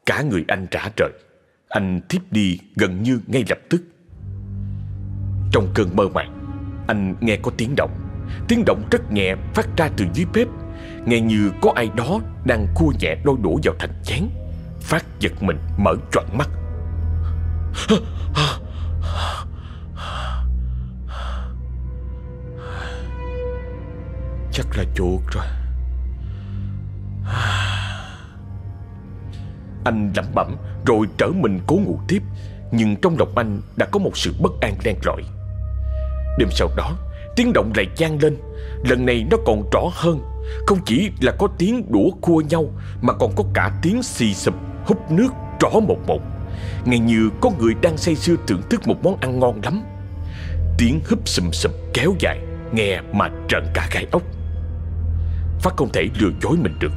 Cả người anh trả trời, anh thiếp đi gần như ngay lập tức. Trong cơn mơ màng Anh nghe có tiếng động Tiếng động rất nhẹ phát ra từ dưới bếp Nghe như có ai đó đang cua nhẹ đôi đũa vào thành chén Phát giật mình mở trọn mắt Chắc là chuột rồi Anh lẩm bẩm rồi trở mình cố ngủ tiếp, Nhưng trong lòng anh đã có một sự bất an len lỏi Đêm sau đó, Tiếng động lại gian lên. Lần này nó còn rõ hơn. Không chỉ là có tiếng đũa cua nhau, Mà còn có cả tiếng xì sụp Hút nước rõ một một. Nghe như có người đang say sưa thưởng thức một món ăn ngon lắm. Tiếng húp sùm sùm kéo dài, Nghe mà trần cả gai ốc. Phát không thể lừa dối mình được.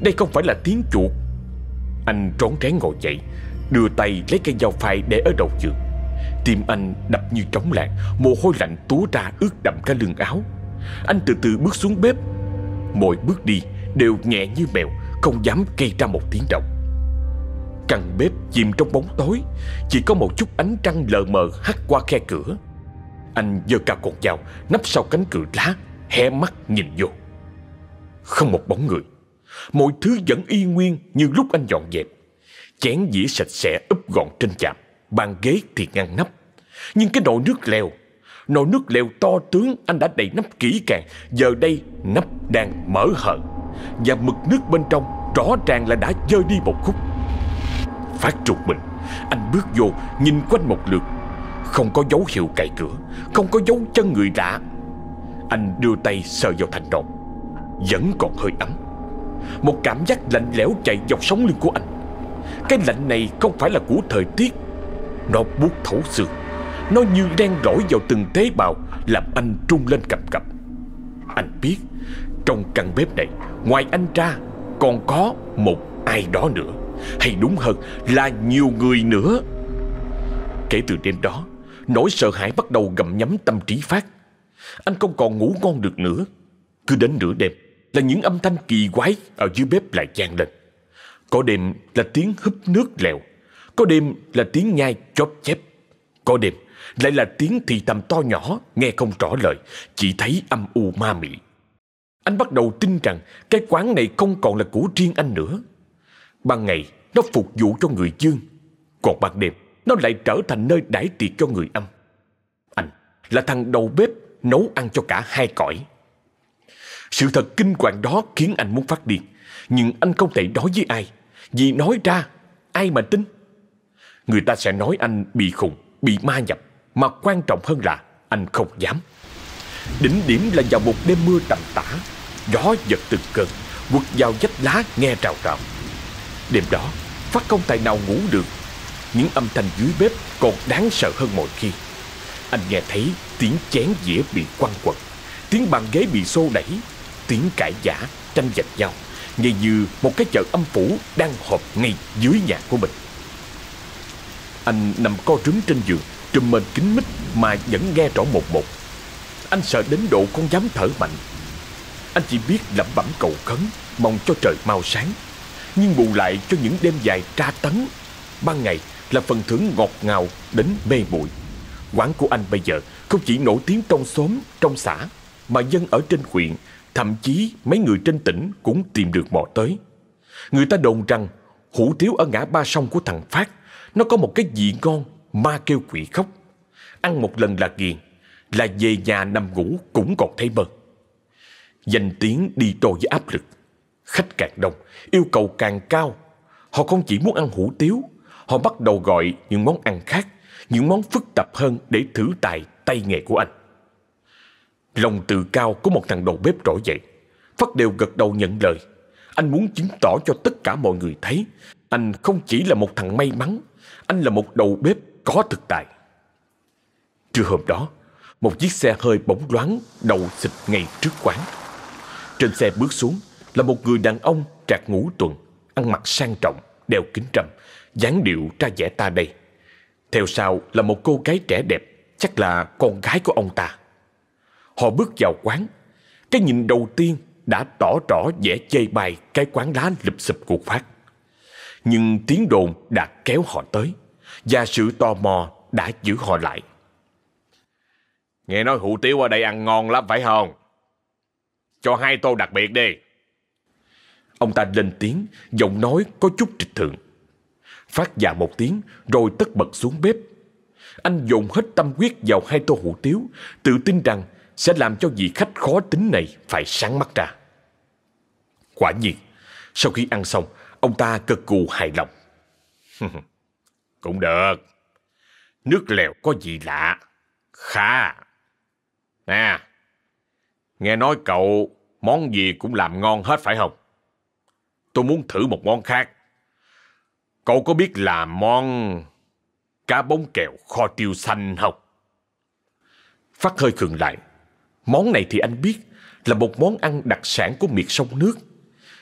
Đây không phải là tiếng chuột. Anh trốn tránh ngồi dậy, Đưa tay lấy cây dao phai để ở đầu giường. Tim anh đập như trống lạc Mồ hôi lạnh túa ra ướt đậm cả lưng áo. Anh từ từ bước xuống bếp. Mỗi bước đi đều nhẹ như mèo, Không dám gây ra một tiếng động. Căn bếp chìm trong bóng tối, Chỉ có một chút ánh trăng lờ mờ hắt qua khe cửa. Anh giơ cao con dao, Nắp sau cánh cửa lá, Hé mắt nhìn vô. Không một bóng người. Mọi thứ vẫn y nguyên như lúc anh dọn dẹp. Chén dĩa sạch sẽ úp gọn trên chạm, Bàn ghế thì ngăn nắp. Nhưng cái nồi nước lèo, Nồi nước lèo to tướng anh đã đầy nắp kỹ càng, Giờ đây nắp đang mở hở Và mực nước bên trong Rõ ràng là đã rơi đi một khúc. Phát trục mình, Anh bước vô, nhìn quanh một lượt. Không có dấu hiệu cài cửa, Không có dấu chân người lạ. Anh đưa tay sờ vào thành nồi Vẫn còn hơi ấm. Một cảm giác lạnh lẽo chạy dọc sống lưng của anh. Cái lạnh này không phải là của thời tiết. Nó buốt thấu xương. Nó như đen rỗi vào từng tế bào, Làm anh trung lên cập cập Anh biết, Trong căn bếp này, Ngoài anh ra, Còn có một ai đó nữa. Hay đúng hơn, là nhiều người nữa. Kể từ đêm đó, Nỗi sợ hãi bắt đầu gặm nhấm tâm trí Phát. Anh không còn ngủ ngon được nữa. Cứ đến nửa đêm là những âm thanh kỳ quái Ở dưới bếp lại vang lên. Có đêm là tiếng húp nước lèo, Có đêm là tiếng nhai chóp chép, Có đêm lại là tiếng thì thầm to nhỏ, Nghe không rõ lời, Chỉ thấy âm u ma mị. Anh bắt đầu tin rằng Cái quán này không còn là của riêng anh nữa. Ban ngày, nó phục vụ cho người dương, Còn ban đêm, Nó lại trở thành nơi đãi tiệc cho người âm. Anh là thằng đầu bếp Nấu ăn cho cả hai cõi. Sự thật kinh hoàng đó khiến anh muốn phát điên. Nhưng anh không thể nói với ai, Vì nói ra, Ai mà tin? Người ta sẽ nói anh bị khùng, Bị ma nhập, Mà quan trọng hơn là anh không dám. Đỉnh điểm là vào một đêm mưa tầm tã, Gió giật từng cơn, Quật vào vách lá nghe rào rào Đêm đó, Phát không tài nào ngủ được. Những âm thanh dưới bếp còn đáng sợ hơn mọi khi. Anh nghe thấy tiếng chén dĩa bị quăng quật, Tiếng bàn ghế bị xô đẩy Tiếng cãi giả, tranh giành nhau Nghe như một cái chợ âm phủ Đang họp ngay dưới nhà của mình Anh nằm co rúm trên giường Trùm mền kín mít Mà vẫn nghe rõ một một Anh sợ đến độ không dám thở mạnh Anh chỉ biết lẩm bẩm cầu khấn Mong cho trời mau sáng nhưng bù lại cho những đêm dài tra tấn. Ban ngày là phần thưởng ngọt ngào đến mê muội. Quán của anh bây giờ không chỉ nổi tiếng trong xóm, trong xã, mà dân ở trên huyện, thậm chí mấy người trên tỉnh cũng tìm được mò tới. Người ta đồn rằng hủ tiếu ở ngã ba sông của thằng Phát nó có một cái vị ngon ma kêu quỷ khóc. Ăn một lần là ghiền, là về nhà nằm ngủ cũng còn thấy mơ. Danh tiếng đi đôi với áp lực. Khách càng đông, yêu cầu càng cao. Họ không chỉ muốn ăn hủ tiếu, họ bắt đầu gọi những món ăn khác, những món phức tạp hơn để thử tài tay nghề của anh. Lòng tự cao của một thằng đầu bếp trỗi dậy. Phát đều gật đầu nhận lời. Anh muốn chứng tỏ cho tất cả mọi người thấy anh không chỉ là một thằng may mắn, anh là một đầu bếp có thực tài. Trưa hôm đó, một chiếc xe hơi bóng loáng đầu xịt ngay trước quán. Trên xe bước xuống là một người đàn ông trạc ngũ tuần, ăn mặc sang trọng, đeo kính trầm, dáng điệu ra vẻ ta đây. Theo sau là một cô gái trẻ đẹp, chắc là con gái của ông ta. Họ bước vào quán, cái nhìn đầu tiên đã tỏ rõ vẻ chê bai cái quán lá lụp xụp của Phát. Nhưng tiếng đồn đã kéo họ tới, và sự tò mò đã giữ họ lại. Nghe nói hủ tiếu ở đây ăn ngon lắm phải không? Cho hai tô đặc biệt đi. Ông ta lên tiếng, giọng nói có chút trịch thượng. Phát dạ một tiếng, rồi tất bật xuống bếp. Anh dồn hết tâm huyết vào hai tô hủ tiếu, tự tin rằng sẽ làm cho vị khách khó tính này phải sáng mắt ra. Quả nhiên, sau khi ăn xong, ông ta cực cù hài lòng. Cũng được. Nước lèo có gì lạ. Khá. Nè, nghe nói cậu món gì cũng làm ngon hết phải không? Tôi muốn thử một món khác. Cậu có biết làm món cá bóng kẹo kho tiêu xanh không? Phát hơi khừng lại. Món này thì anh biết là một món ăn đặc sản của miệt sông nước.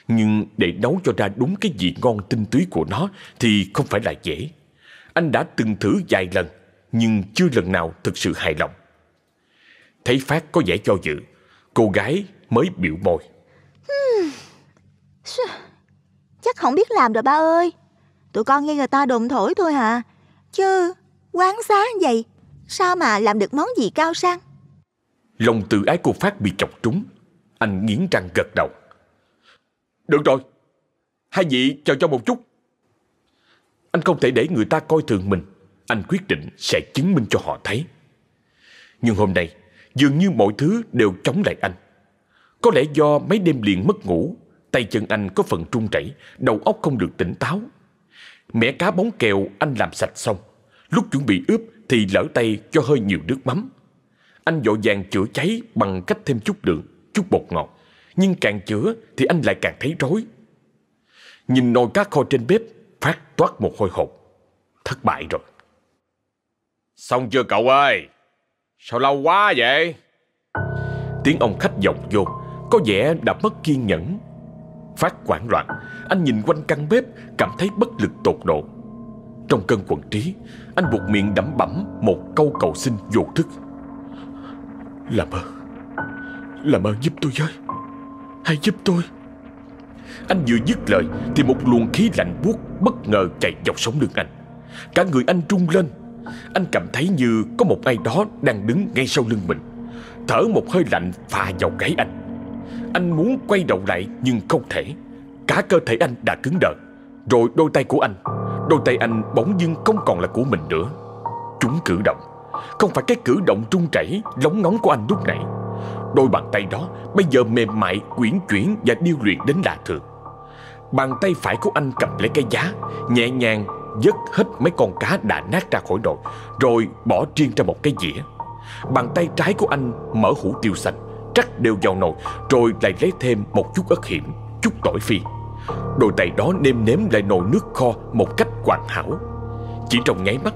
Nhưng để nấu cho ra đúng cái vị ngon tinh túy của nó thì không phải là dễ. Anh đã từng thử vài lần, nhưng chưa lần nào thực sự hài lòng. Thấy Phát có vẻ cho dự, cô gái mới biểu môi. Hmm. Chắc không biết làm rồi ba ơi. Tụi con nghe người ta đồn thổi thôi hả? Chứ quán xá vậy, sao mà làm được món gì cao sang? Lòng tự ái của Phát bị chọc trúng. Anh nghiến răng gật đầu. Được rồi, hai vị chờ cho một chút. Anh không thể để người ta coi thường mình. Anh quyết định sẽ chứng minh cho họ thấy. Nhưng hôm nay, dường như mọi thứ đều chống lại anh. Có lẽ do mấy đêm liền mất ngủ, tay chân anh có phần trung chảy, đầu óc không được tỉnh táo. Mẻ cá bóng kèo anh làm sạch xong. Lúc chuẩn bị ướp thì lỡ tay cho hơi nhiều nước mắm. Anh dội vàng chữa cháy bằng cách thêm chút đường, chút bột ngọt. Nhưng càng chữa thì anh lại càng thấy rối. Nhìn nồi cá kho trên bếp, phát toát một hôi hột. Thất bại rồi. Xong chưa cậu ơi? Sao lâu quá vậy? Tiếng ông khách vọng vô, có vẻ đã mất kiên nhẫn. Phát hoảng loạn, anh nhìn quanh căn bếp, cảm thấy bất lực tột độ. Trong cơn quần trí, anh buộc miệng đẩm bẩm một câu cầu xin vô thức. Làm ơn, làm ơn giúp tôi với, hãy giúp tôi. Anh vừa dứt lời thì một luồng khí lạnh buốt bất ngờ chạy dọc sống lưng anh. Cả người anh trung lên. Anh cảm thấy như có một ai đó đang đứng ngay sau lưng mình. Thở một hơi lạnh phà vào gáy anh. Anh muốn quay đầu lại nhưng không thể. Cả cơ thể anh đã cứng đờ. Rồi đôi tay của anh, đôi tay anh bỗng dưng không còn là của mình nữa. Chúng cử động. Không phải cái cử động trung chảy, lóng ngóng của anh lúc nãy. Đôi bàn tay đó bây giờ mềm mại, quyển chuyển và điêu luyện đến lạ thường. Bàn tay phải của anh cầm lấy cái giá, nhẹ nhàng dứt hết mấy con cá đã nát ra khỏi nồi, rồi bỏ riêng ra một cái dĩa. Bàn tay trái của anh mở hũ tiêu xanh, trắc đều vào nồi, rồi lại lấy thêm một chút ớt hiểm, chút tỏi phi. Đôi tay đó nêm nếm lại nồi nước kho một cách hoàn hảo. Chỉ trong nháy mắt,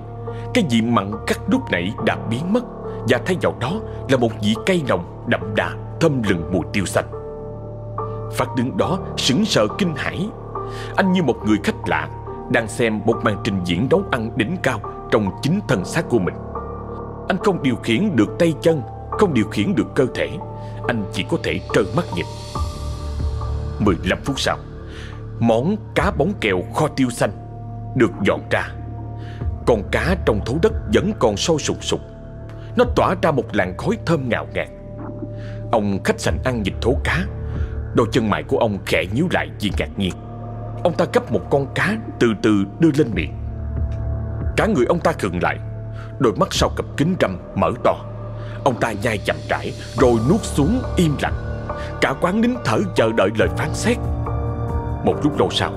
cái vị mặn cắt lúc nãy đã biến mất và thay vào đó là một vị cay nồng đậm đà thâm lừng mùi tiêu xanh. Phát đứng đó sững sờ kinh hãi. Anh như một người khách lạ đang xem một màn trình diễn nấu ăn đỉnh cao trong chính thân xác của mình. Anh không điều khiển được tay chân, không điều khiển được cơ thể. Anh chỉ có thể trơ mắt nhìn. 15 phút sau, món cá bóng kẹo kho tiêu xanh được dọn ra. Con cá trong thố đất vẫn còn sôi sục sụp, Nó tỏa ra một làn khói thơm ngào ngạt. Ông khách sành ăn nhìn thố cá. Đôi chân mày của ông khẽ nhíu lại vì ngạc nhiên. Ông ta gấp một con cá từ từ đưa lên miệng. Cả người ông ta khựng lại. Đôi mắt sau cặp kính râm mở to. Ông ta nhai chậm rãi Rồi nuốt xuống im lặng. Cả quán nín thở chờ đợi lời phán xét. Một lúc lâu sau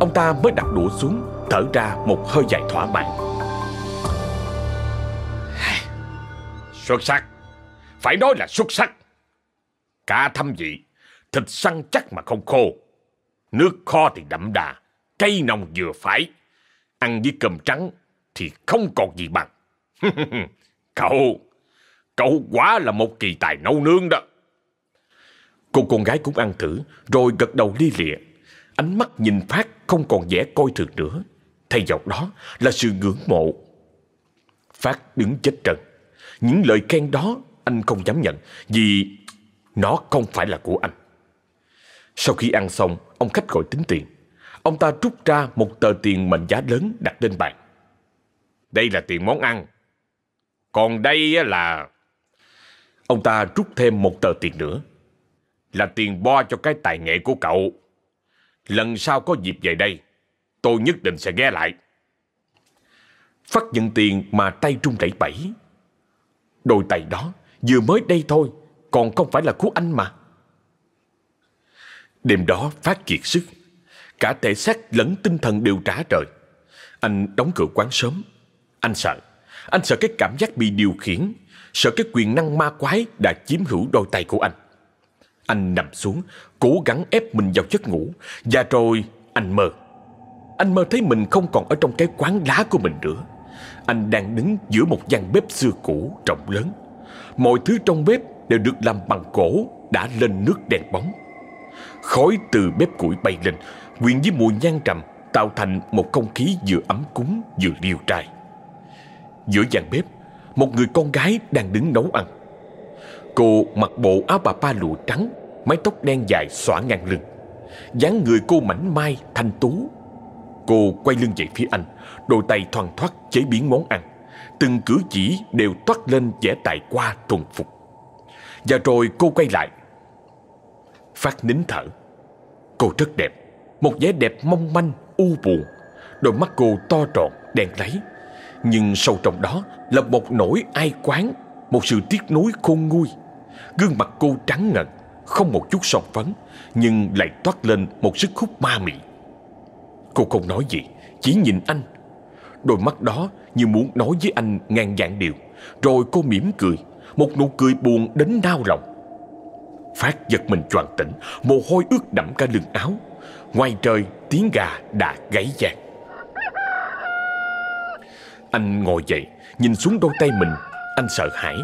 Ông ta mới đặt đũa xuống Thở ra một hơi dài thỏa mãn. Xuất sắc. Phải nói là xuất sắc. Cá thâm vị, Thịt săn chắc mà không khô. Nước kho thì đậm đà Cây nồng vừa phải. Ăn với cơm trắng Thì không còn gì bằng. Cậu Cậu quá là một kỳ tài nấu nướng đó. Cô con gái cũng ăn thử, Rồi gật đầu li lịa. Ánh mắt nhìn Phát không còn vẻ coi thường nữa. Thay vào đó là sự ngưỡng mộ. Phát đứng chết trần. Những lời khen đó anh không dám nhận Vì nó không phải là của anh Sau khi ăn xong Ông khách gọi tính tiền Ông ta rút ra một tờ tiền mệnh giá lớn đặt lên bàn Đây là tiền món ăn Còn đây là Ông ta rút thêm một tờ tiền nữa. Là tiền bo cho cái tài nghệ của cậu. Lần sau có dịp về đây, tôi nhất định sẽ ghé lại. Phát nhận tiền mà tay trung rẩy bẩy. Đôi tay đó vừa mới đây thôi, còn không phải là của anh mà. Đêm đó Phát kiệt sức, cả thể xác lẫn tinh thần đều trả trời. Anh đóng cửa quán sớm. Anh sợ, anh sợ cái cảm giác bị điều khiển, sợ cái quyền năng ma quái đã chiếm hữu đôi tay của anh. Anh nằm xuống, cố gắng ép mình vào giấc ngủ, và rồi anh mơ. Anh mơ thấy mình không còn ở trong cái quán lá của mình nữa. Anh đang đứng giữa một gian bếp xưa cũ rộng lớn. Mọi thứ trong bếp đều được làm bằng gỗ đã lên nước đèn bóng. Khói từ bếp củi bay lên, quyện với mùi nhang trầm tạo thành một không khí vừa ấm cúng vừa liêu trai. Giữa gian bếp, một người con gái đang đứng nấu ăn. Cô mặc bộ áo bà ba lụa trắng, mái tóc đen dài xõa ngang lưng. dáng người cô mảnh mai, thanh tú. Cô quay lưng về phía anh, đôi tay thoăn thoắt chế biến món ăn. Từng cử chỉ đều toát lên vẻ tài qua thuần phục. Và rồi cô quay lại. Phát nín thở. Cô rất đẹp, một vẻ đẹp mong manh, u buồn. Đôi mắt cô to tròn, đen lấy, Nhưng sâu trong đó là một nỗi ai quán, một sự tiếc nuối khôn nguôi. Gương mặt cô trắng ngần, không một chút son phấn, nhưng lại toát lên một sức hút ma mị. Cô không nói gì, chỉ nhìn anh. Đôi mắt đó như muốn nói với anh ngàn dạng điều. Rồi cô mỉm cười, một nụ cười buồn đến đau lòng. Phát giật mình choàng tỉnh, mồ hôi ướt đẫm cả lưng áo. Ngoài trời tiếng gà đã gáy vàng Anh ngồi dậy, nhìn xuống đôi tay mình, anh sợ hãi.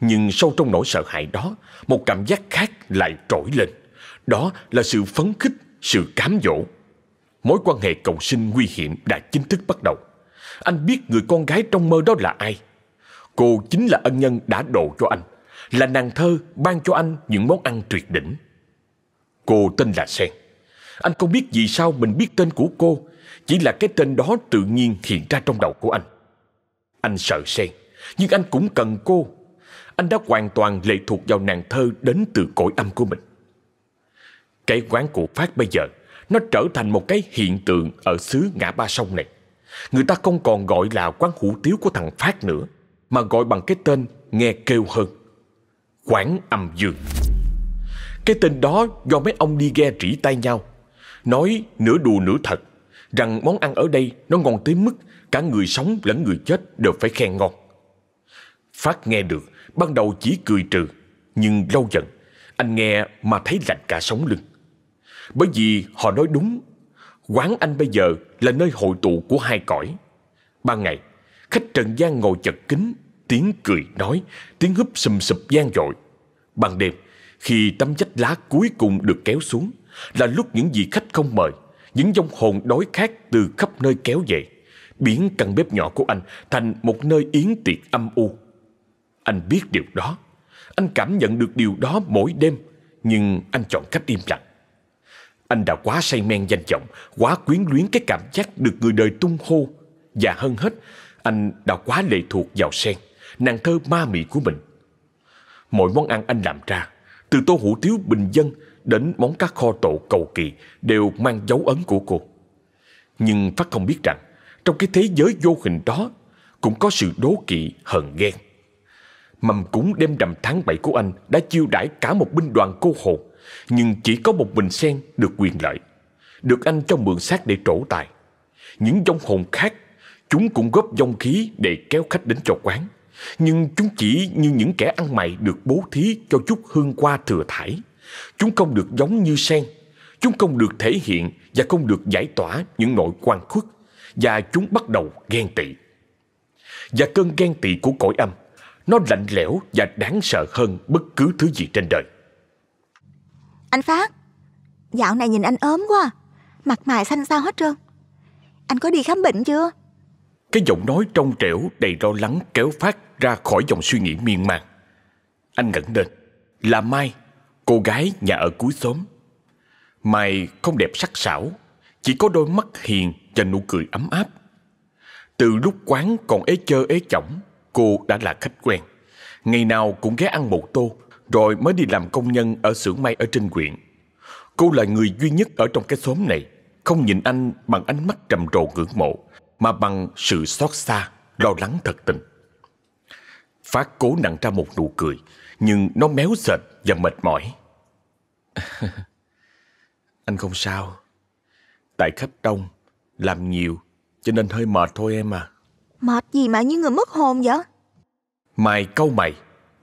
Nhưng sâu trong nỗi sợ hãi đó, một cảm giác khác lại trỗi lên. Đó là sự phấn khích, sự cám dỗ. Mối quan hệ cầu sinh nguy hiểm đã chính thức bắt đầu. Anh biết người con gái trong mơ đó là ai. Cô chính là ân nhân đã độ cho anh, là nàng thơ ban cho anh những món ăn tuyệt đỉnh. Cô tên là Sen. Anh không biết vì sao mình biết tên của cô, chỉ là cái tên đó tự nhiên hiện ra trong đầu của anh. Anh sợ Sen, nhưng anh cũng cần cô. Anh đã hoàn toàn lệ thuộc vào nàng thơ đến từ cõi âm của mình. Cái quán của Phát bây giờ, nó trở thành một cái hiện tượng ở xứ ngã ba sông này. Người ta không còn gọi là quán hủ tiếu của thằng Phát nữa, mà gọi bằng cái tên nghe kêu hơn. Quán âm dương. Cái tên đó do mấy ông đi ghe rỉ tay nhau, nói nửa đùa nửa thật, rằng món ăn ở đây nó ngon tới mức cả người sống lẫn người chết đều phải khen ngon. Phát nghe được, ban đầu chỉ cười trừ, nhưng lâu dần, anh nghe mà thấy lạnh cả sống lưng. Bởi vì họ nói đúng, quán anh bây giờ là nơi hội tụ của hai cõi. Ban ngày, khách trần gian ngồi chật kín, tiếng cười nói, tiếng húp sùm sụp gian dội. Ban đêm, khi tấm vách lá cuối cùng được kéo xuống, là lúc những vị khách không mời, những dòng hồn đói khát từ khắp nơi kéo về, biến căn bếp nhỏ của anh thành một nơi yến tiệc âm u. Anh biết điều đó, anh cảm nhận được điều đó mỗi đêm, nhưng anh chọn cách im lặng. Anh đã quá say men danh vọng, quá quyến luyến cái cảm giác được người đời tung hô. Và hơn hết, anh đã quá lệ thuộc vào sen, nàng thơ ma mị của mình. Mọi món ăn anh làm ra, từ tô hủ tiếu bình dân đến món cá kho tộ cầu kỳ đều mang dấu ấn của cô. Nhưng Phát không biết rằng, trong cái thế giới vô hình đó cũng có sự đố kỵ hờn ghen. Mầm cúng đêm rằm tháng 7 của anh đã chiêu đãi cả một binh đoàn cô hồn nhưng chỉ có một mình sen được quyền lợi, Được anh cho mượn xác để trổ tài. Những dông hồn khác, Chúng cũng góp dông khí để kéo khách đến cho quán. Nhưng chúng chỉ như những kẻ ăn mày được bố thí cho chút hương qua thừa thải. Chúng không được giống như sen. Chúng không được thể hiện và không được giải tỏa những nội quan khuất. Và chúng bắt đầu ghen tị. Và cơn ghen tị của cõi âm, Nó lạnh lẽo và đáng sợ hơn bất cứ thứ gì trên đời anh Phát, Dạo này nhìn anh ốm quá, Mặt mày xanh xao hết trơn. Anh có đi khám bệnh chưa? Cái giọng nói trong trẻo đầy lo lắng kéo Phát ra khỏi dòng suy nghĩ miên man. Anh ngẩng lên. Là Mai, Cô gái nhà ở cuối xóm. Mai không đẹp sắc sảo, Chỉ có đôi mắt hiền và nụ cười ấm áp. Từ lúc quán còn ế chơ ế chỏng, Cô đã là khách quen. Ngày nào cũng ghé ăn một tô rồi mới đi làm công nhân ở xưởng may ở trên huyện Cô là người duy nhất ở trong cái xóm này Không nhìn anh bằng ánh mắt trầm trồ ngưỡng mộ Mà bằng sự xót xa Lo lắng thật tình. Phát cố nặng ra một nụ cười Nhưng nó méo sệt và mệt mỏi. Anh không sao. Tại khách đông Làm nhiều Cho nên hơi mệt thôi em à. Mệt gì mà như người mất hồn vậy? Mai câu mày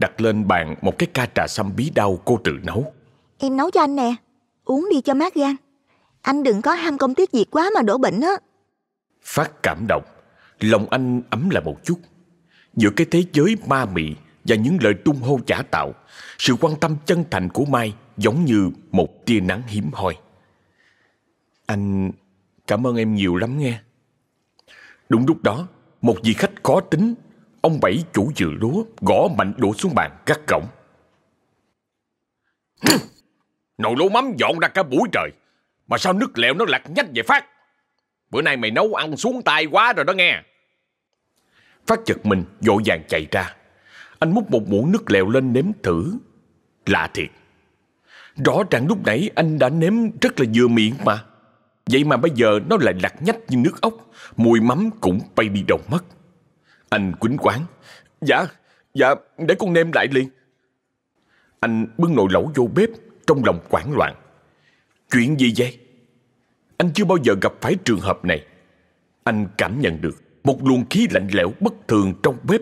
Đặt lên bàn một cái ca trà xăm bí đau cô tự nấu. Em nấu cho anh nè Uống đi cho mát gan. Anh đừng có ham công tiếc việc quá mà đổ bệnh á. Phát cảm động Lòng anh ấm lại một chút. Giữa cái thế giới ma mị Và những lời tung hô giả tạo Sự quan tâm chân thành của Mai Giống như một tia nắng hiếm hoi. Anh cảm ơn em nhiều lắm nghe. Đúng lúc đó Một vị khách khó tính Ông Bảy chủ dự lúa, Gõ mạnh đổ xuống bàn, gắt gỏng. Nồi lúa mắm dọn ra cả buổi trời, Mà sao nước lẹo nó lạc nhách vậy Phát? Bữa nay mày nấu ăn xuống tay quá rồi đó nghe. Phát chật mình, vội vàng chạy ra. Anh múc một muỗng nước lèo lên nếm thử. Lạ thiệt. Rõ ràng lúc nãy anh đã nếm rất là vừa miệng mà. Vậy mà bây giờ nó lại lạc nhách như nước ốc, Mùi mắm cũng bay đi đầu mất anh quýnh quán. Dạ, dạ, để con nêm lại liền. Anh bưng nồi lẩu vô bếp Trong lòng quảng loạn. Chuyện gì vậy? Anh chưa bao giờ gặp phải trường hợp này. Anh cảm nhận được Một luồng khí lạnh lẽo bất thường trong bếp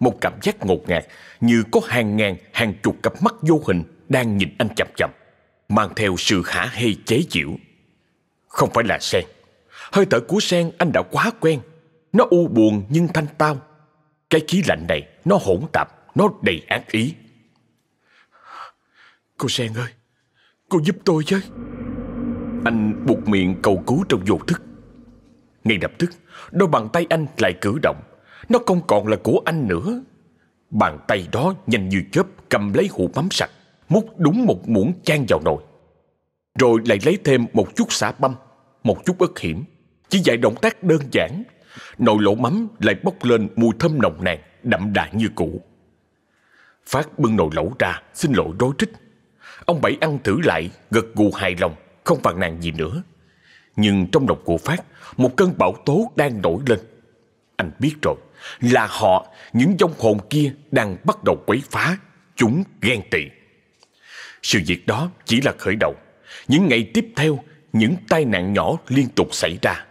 Một cảm giác ngột ngạt Như có hàng ngàn hàng chục cặp mắt vô hình Đang nhìn anh chậm chậm Mang theo sự hả hê chế giễu. Không phải là sen. Hơi thở của sen anh đã quá quen. Nó u buồn nhưng thanh tao. Cái khí lạnh này nó hỗn tạp, Nó đầy ác ý. Cô Sen ơi, Cô giúp tôi với. Anh buộc miệng cầu cứu trong vô thức. Ngay lập tức, Đôi bàn tay anh lại cử động. Nó không còn là của anh nữa. Bàn tay đó nhanh như chớp Cầm lấy hũ mắm sạch, Múc đúng một muỗng chan vào nồi. Rồi lại lấy thêm một chút xả băm, Một chút ớt hiểm. Chỉ vài động tác đơn giản. Nồi lẩu mắm lại bốc lên mùi thơm nồng nàn, Đậm đà như cũ. Phát bưng nồi lẩu ra, Xin lỗi rối trích. Ông Bảy ăn thử lại, Gật gù hài lòng, Không phàn nàn gì nữa. Nhưng trong lòng của Phát, Một cơn bão tố đang nổi lên. Anh biết rồi, Là họ, Những dông hồn kia Đang bắt đầu quấy phá, Chúng ghen tị. Sự việc đó chỉ là khởi đầu. Những ngày tiếp theo, Những tai nạn nhỏ liên tục xảy ra.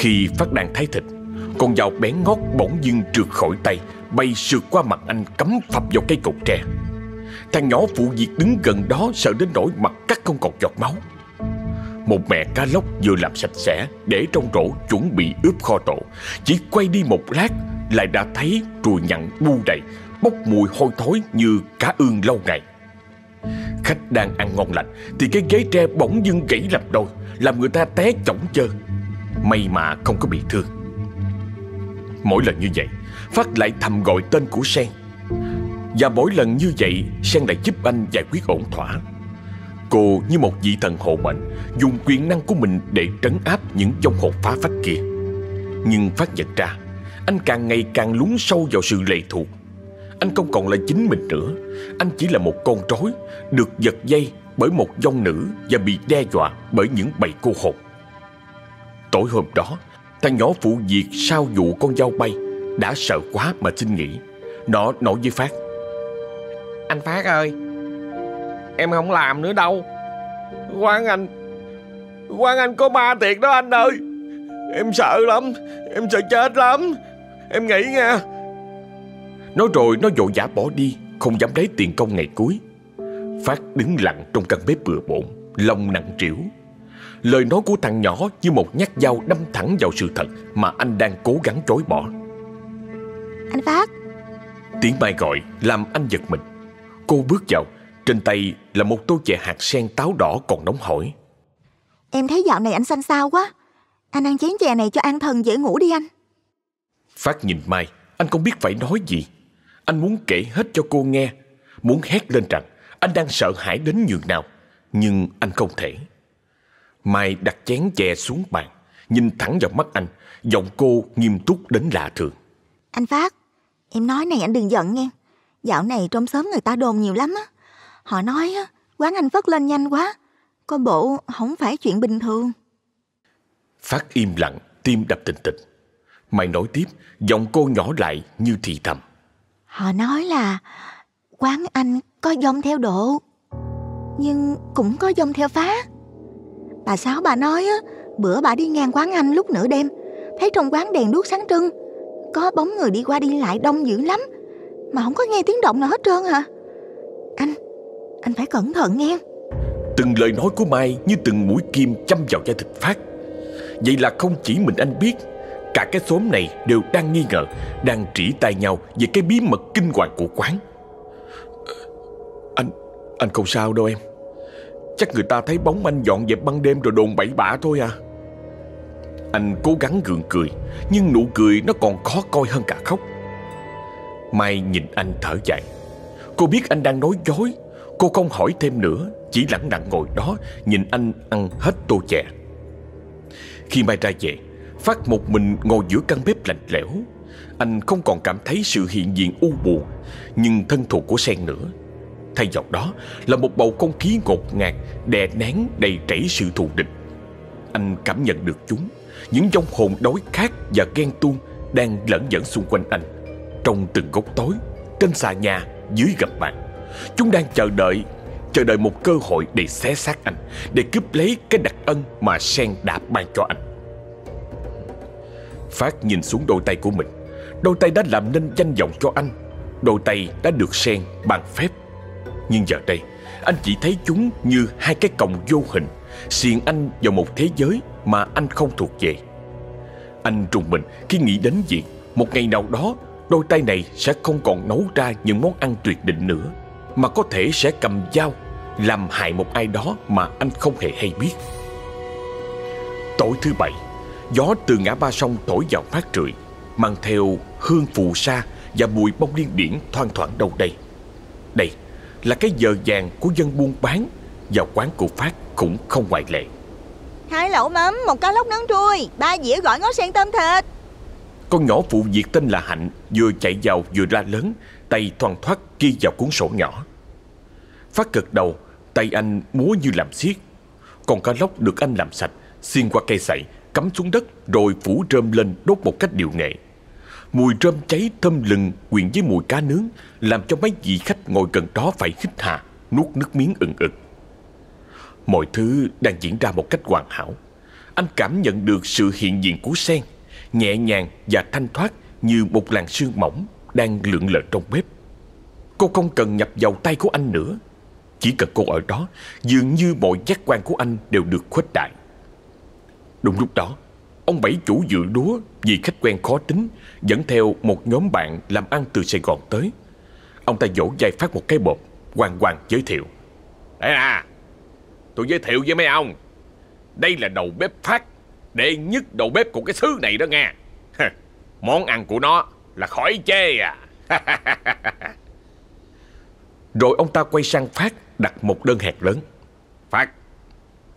Khi Phát đang thái thịt, Con dao bén ngót bỗng dưng trượt khỏi tay, Bay sượt qua mặt anh cắm phập vào cây cột tre. Thằng nhỏ phụ việc đứng gần đó Sợ đến nỗi mặt cắt không còn giọt máu. Một mẹ cá lóc vừa làm sạch sẽ Để trong rổ chuẩn bị ướp kho tổ, Chỉ quay đi một lát Lại đã thấy ruồi nhặn bu đầy, Bốc mùi hôi thối như cá ương lâu ngày. Khách đang ăn ngon lành Thì cái ghế tre bỗng dưng gãy làm đôi, Làm người ta té chỏng chơ. May mà không có bị thương. Mỗi lần như vậy, Phát lại thầm gọi tên của Sen. Và mỗi lần như vậy, Sen lại giúp anh giải quyết ổn thỏa. Cô như một vị thần hộ mệnh, Dùng quyền năng của mình để trấn áp những dông hồn phá phách kia. Nhưng phát nhận ra, Anh càng ngày càng lún sâu vào sự lệ thuộc. Anh không còn là chính mình nữa. Anh chỉ là một con rối, Được giật dây bởi một dông nữ Và bị đe dọa bởi những bầy cô hồn Tối hôm đó Thằng nhỏ phụ việc sau vụ con dao bay Đã sợ quá mà xin nghỉ. Nó nói với Phát. Anh Phát ơi Em không làm nữa đâu. Quán anh Quán anh có ma thiệt đó anh ơi. Em sợ lắm Em sợ chết lắm. Em nghĩ nha. Nói rồi nó vội vã bỏ đi Không dám lấy tiền công ngày cuối. Phát đứng lặng trong căn bếp bừa bộn Lòng nặng trĩu Lời nói của thằng nhỏ như một nhát dao đâm thẳng vào sự thật Mà anh đang cố gắng chối bỏ. Anh Phát. Tiếng Mai gọi làm anh giật mình. Cô bước vào Trên tay là một tô chè hạt sen táo đỏ còn nóng hổi. Em thấy dạo này anh xanh xao quá. Anh ăn chén chè này cho an thần dễ ngủ đi anh. Phát nhìn Mai Anh không biết phải nói gì. Anh muốn kể hết cho cô nghe Muốn hét lên rằng Anh đang sợ hãi đến nhường nào Nhưng anh không thể Mai đặt chén chè xuống bàn Nhìn thẳng vào mắt anh Giọng cô nghiêm túc đến lạ thường Anh Phát Em nói này anh đừng giận nghe Dạo này trong xóm người ta đồn nhiều lắm á. Họ nói á, quán anh phất lên nhanh quá. Có bộ không phải chuyện bình thường. Phát im lặng, tim đập tình tình. Mày nói tiếp, giọng cô nhỏ lại như thì thầm. Họ nói là quán anh có dông theo độ, nhưng cũng có dông theo phá. Bà Sáu bà nói á, bữa bà đi ngang quán anh lúc nửa đêm, thấy trong quán đèn đuốc sáng trưng, có bóng người đi qua đi lại đông dữ lắm, mà không có nghe tiếng động nào hết trơn hả? Anh, anh phải cẩn thận nghe. Từng lời nói của Mai như từng mũi kim châm vào da thịt Phát. Vậy là không chỉ mình anh biết, cả cái xóm này đều đang nghi ngờ, đang trĩ tay nhau về cái bí mật kinh hoàng của quán. Ờ, anh, anh không sao đâu em. Chắc người ta thấy bóng anh dọn dẹp ban đêm rồi đồn bậy bạ thôi à. Anh cố gắng gượng cười, nhưng nụ cười nó còn khó coi hơn cả khóc. Mai nhìn anh thở dài. Cô biết anh đang nói dối, cô không hỏi thêm nữa, chỉ lặng lặng ngồi đó nhìn anh ăn hết tô chè. Khi Mai ra về, Phát một mình ngồi giữa căn bếp lạnh lẽo. Anh không còn cảm thấy sự hiện diện u buồn, nhưng thân thuộc của sen nữa. Thay vào đó là một bầu không khí ngột ngạt, đè nén đầy rẫy sự thù địch. Anh cảm nhận được chúng, những dòng hồn đói khát và ghen tuông đang lẫn dẫn xung quanh anh. Trong từng góc tối, trên xà nhà, dưới gầm bàn. Chúng đang chờ đợi, chờ đợi một cơ hội để xé xác anh, để cướp lấy cái đặc ân mà Sen đã ban cho anh. Phát nhìn xuống đôi tay của mình Đôi tay đã làm nên danh vọng cho anh Đôi tay đã được sen bằng phép nhưng giờ đây, Anh chỉ thấy chúng như hai cái còng vô hình Xiền anh vào một thế giới Mà anh không thuộc về. Anh trùng mình khi nghĩ đến việc Một ngày nào đó, Đôi tay này sẽ không còn nấu ra những món ăn tuyệt định nữa, Mà có thể sẽ cầm dao, Làm hại một ai đó mà anh không hề hay biết. Tối thứ bảy, Gió từ ngã ba sông thổi vào phát rượi Mang theo hương phù sa Và mùi bông điên điển thoang thoảng đâu đây. Đây là cái giờ vàng của dân buôn bán Và quán của Phát cũng không ngoại lệ. Hai lẩu mắm, một cá lóc nướng trui Ba dĩa gỏi ngó sen tôm thịt. Con nhỏ phụ việc tên là Hạnh Vừa chạy vào vừa la lớn Tay thoăn thoát ghi vào cuốn sổ nhỏ. Phát gật đầu Tay anh múa như làm xiết Còn cá lóc được anh làm sạch Xiên qua cây sậy cắm xuống đất rồi phủ rơm lên đốt một cách điệu nghệ. Mùi rơm cháy thơm lừng quyện với mùi cá nướng làm cho mấy vị khách ngồi gần đó phải hít hà, nuốt nước miếng ừng ực. Mọi thứ đang diễn ra một cách hoàn hảo. Anh cảm nhận được sự hiện diện của sen, nhẹ nhàng và thanh thoát như một làn sương mỏng đang lượn lờ trong bếp. Cô không cần nhập vào tay của anh nữa. Chỉ cần cô ở đó, dường như mọi giác quan của anh đều được khuếch đại. Đúng lúc đó Ông Bảy chủ dự đúa vì khách quen khó tính, Dẫn theo một nhóm bạn làm ăn từ Sài Gòn tới. Ông ta vỗ vai phát một cái bột Hoàng hoàng giới thiệu. Đây nè à, Tôi giới thiệu với mấy ông. Đây là đầu bếp phát, Đệ nhất đầu bếp của cái xứ này đó nghe. Món ăn của nó là khỏi chê à. Rồi ông ta quay sang Phát đặt một đơn hàng lớn. Phát,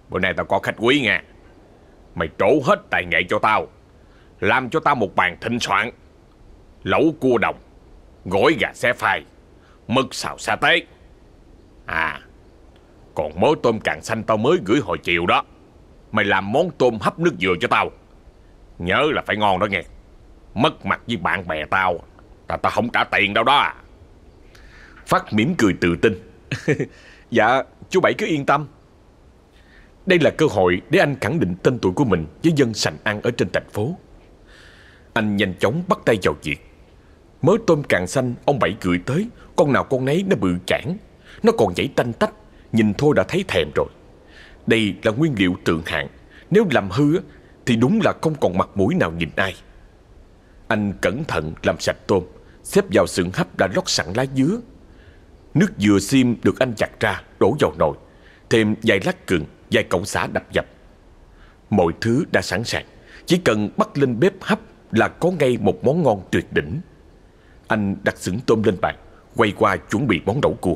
Bữa nay tao có khách quý nghe. Mày trổ hết tài nghệ cho tao. Làm cho tao một bàn thịnh soạn. Lẩu cua đồng. Gỏi gà xe phai. Mực xào sa tế. À Còn mớ tôm càng xanh tao mới gửi hồi chiều đó. Mày làm món tôm hấp nước dừa cho tao. Nhớ là phải ngon đó nghe. Mất mặt với bạn bè tao. Tao tao không trả tiền đâu đó à. Phát mỉm cười tự tin Dạ chú Bảy cứ yên tâm đây là cơ hội để anh khẳng định tên tuổi của mình với dân sành ăn ở trên thành phố. Anh nhanh chóng bắt tay vào việc. Mớ tôm càng xanh ông Bảy gửi tới, con nào con nấy nó bự chản. Nó còn chảy tanh tách, nhìn thôi đã thấy thèm rồi. Đây là nguyên liệu trường hạng, nếu làm hư thì đúng là không còn mặt mũi nào nhìn ai. Anh cẩn thận làm sạch tôm, xếp vào sườn hấp đã lót sẵn lá dứa. Nước dừa xiêm được anh chặt ra, đổ vào nồi, thêm vài lát gừng vài cậu xã đập dập. Mọi thứ đã sẵn sàng, chỉ cần bắt lên bếp hấp là có ngay một món ngon tuyệt đỉnh. Anh đặt sửng tôm lên bàn, quay qua chuẩn bị món đậu cua.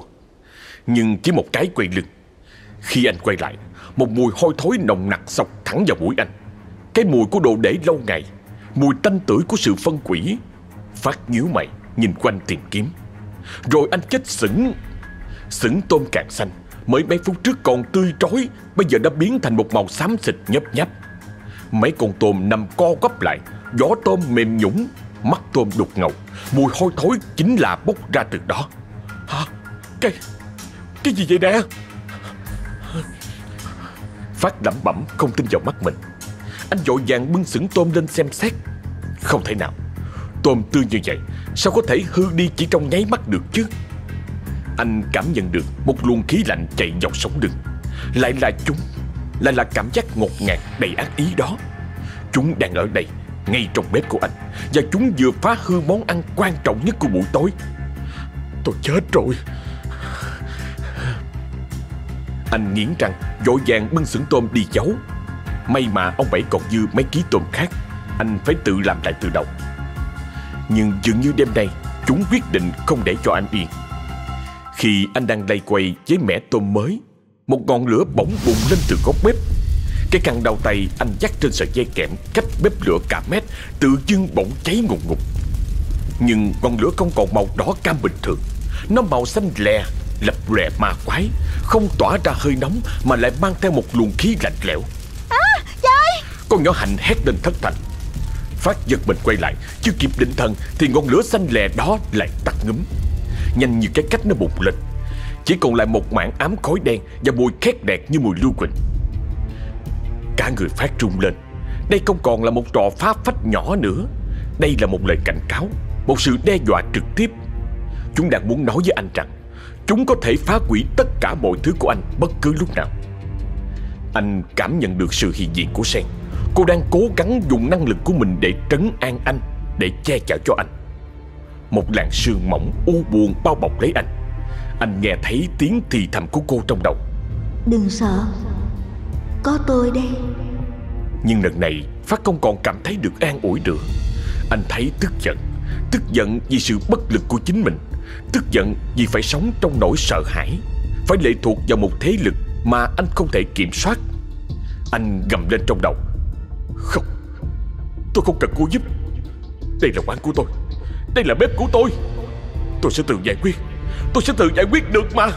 Nhưng chỉ một cái quay lưng. Khi anh quay lại, một mùi hôi thối nồng nặc sọc thẳng vào mũi anh. Cái mùi của đồ để lâu ngày, mùi tanh tưởi của sự phân quỷ. Phát nhíu mày, nhìn quanh tìm kiếm. Rồi anh chết sững Sững tôm càng xanh Mới mấy phút trước còn tươi trói Bây giờ đã biến thành một màu xám xịt nhấp nháp. Mấy con tôm nằm co quắp lại Vỏ tôm mềm nhũng, Mắt tôm đục ngầu, Mùi hôi thối chính là bốc ra từ đó. Hả? Cái... Cái gì vậy nè? Phát lẩm bẩm không tin vào mắt mình. Anh vội vàng bưng sững tôm lên xem xét. Không thể nào. Tôm tươi như vậy, Sao có thể hư đi chỉ trong nháy mắt được chứ? Anh cảm nhận được Một luồng khí lạnh chạy dọc sống lưng. Lại là chúng, Lại là cảm giác ngột ngạt đầy ác ý đó. Chúng đang ở đây, Ngay trong bếp của anh, Và chúng vừa phá hư món ăn quan trọng nhất của buổi tối. Tôi chết rồi. Anh nghiến răng, Vội vàng bưng sửng tôm đi giấu. May mà ông Bảy còn dư mấy ký tôm khác, Anh phải tự làm lại từ đầu. Nhưng dường như đêm nay, Chúng quyết định không để cho anh yên. Khi anh đang lay quay với mẻ tôm mới một ngọn lửa bỗng bùng lên từ góc bếp. Cái căn đầu tay anh dắt trên sợi dây kẽm Cách bếp lửa cả mét Tự dưng bỗng cháy ngùng ngục. Nhưng ngọn lửa không còn màu đỏ cam bình thường. Nó màu xanh lè Lập lè ma quái Không tỏa ra hơi nóng Mà lại mang theo một luồng khí lạnh lẽo. À trời! Con nhỏ hạnh hét lên thất thành Phát giật mình quay lại Chưa kịp định thần Thì ngọn lửa xanh lè đó lại tắt ngúm Nhanh như cái cách nó bùng lên chỉ còn lại một mảng ám khói đen Và mùi khét đẹt như mùi lưu quỳnh. Cả người phát trung lên. Đây không còn là một trò phá phách nhỏ nữa. Đây là một lời cảnh cáo, Một sự đe dọa trực tiếp. Chúng đang muốn nói với anh rằng, Chúng có thể phá hủy tất cả mọi thứ của anh Bất cứ lúc nào. Anh cảm nhận được sự hiện diện của Sen. Cô đang cố gắng dùng năng lực của mình Để trấn an anh, Để che chở cho anh. Một làn sương mỏng u buồn bao bọc lấy anh. Anh nghe thấy tiếng thì thầm của cô trong đầu. Đừng sợ. Có tôi đây. Nhưng lần này Phát không còn cảm thấy được an ủi nữa. Anh thấy tức giận. Tức giận vì sự bất lực của chính mình. Tức giận vì phải sống trong nỗi sợ hãi. Phải lệ thuộc vào một thế lực Mà anh không thể kiểm soát. Anh gầm lên trong đầu. Không. Tôi không cần cô giúp. Đây là quán của tôi. Đây là bếp của tôi. Tôi sẽ tự giải quyết Tôi sẽ tự giải quyết được mà.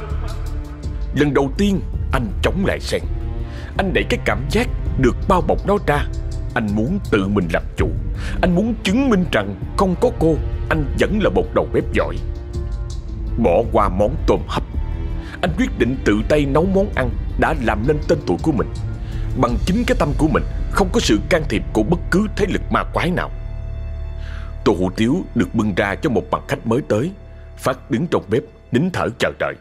Lần đầu tiên, anh chống lại sen. Anh đẩy cái cảm giác được bao bọc nó ra. Anh muốn tự mình làm chủ. Anh muốn chứng minh rằng không có cô, Anh vẫn là một đầu bếp giỏi. Bỏ qua món tôm hấp. Anh quyết định tự tay nấu món ăn Đã làm nên tên tuổi của mình. Bằng chính cái tâm của mình, Không có sự can thiệp của bất cứ thế lực ma quái nào. Tô hủ tiếu được bưng ra cho một bằng khách mới tới. Phát đứng trong bếp, Nín thở chờ đợi.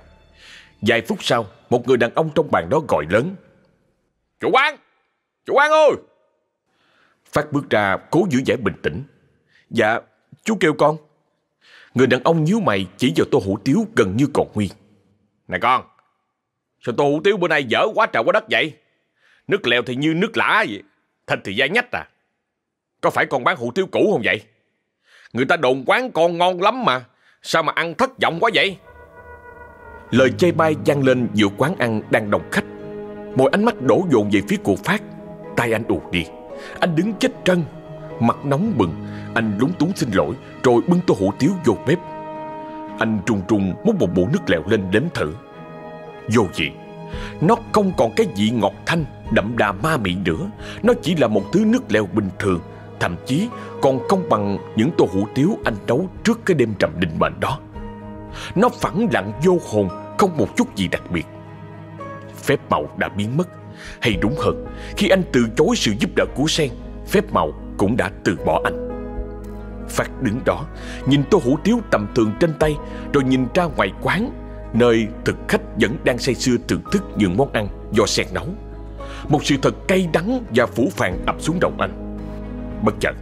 Vài phút sau, Một người đàn ông trong bàn đó gọi lớn. Chủ quán! Chủ quán ơi! Phát bước ra, cố giữ vẻ bình tĩnh. Dạ chú kêu con. Người đàn ông nhíu mày chỉ vào tô hủ tiếu gần như còn nguyên. Này con, Sao tô hủ tiếu bữa nay dở quá trời quá đất vậy? Nước lèo thì như nước lã vậy, Thịt thì dai nhách à. Có phải con bán hủ tiếu cũ không vậy? Người ta đồn quán con ngon lắm mà. Sao mà ăn thất vọng quá vậy? Lời chê bai vang lên giữa quán ăn đang đông khách. Mọi ánh mắt đổ dồn về phía cụ Phát. Tay anh ù đi. Anh đứng chết trân, Mặt nóng bừng. Anh lúng túng xin lỗi, Rồi bưng tô hủ tiếu vô bếp. Anh trùng trùng múc một bộ nước lèo lên đếm thử. Vô vị. Nó không còn cái vị ngọt thanh, Đậm đà ma mị nữa. Nó chỉ là một thứ nước lèo bình thường Thậm chí còn không bằng những tô hủ tiếu anh nấu trước cái đêm trầm định mệnh đó. Nó phẳng lặng vô hồn, Không một chút gì đặc biệt. Phép màu đã biến mất. Hay đúng hơn, Khi anh từ chối sự giúp đỡ của Sen, Phép màu cũng đã từ bỏ anh. Phát đứng đó, Nhìn tô hủ tiếu tầm thường trên tay, Rồi nhìn ra ngoài quán, Nơi thực khách vẫn đang say sưa thưởng thức những món ăn do Sen nấu. Một sự thật cay đắng và phủ phàng ập xuống đầu anh. Bất chợt.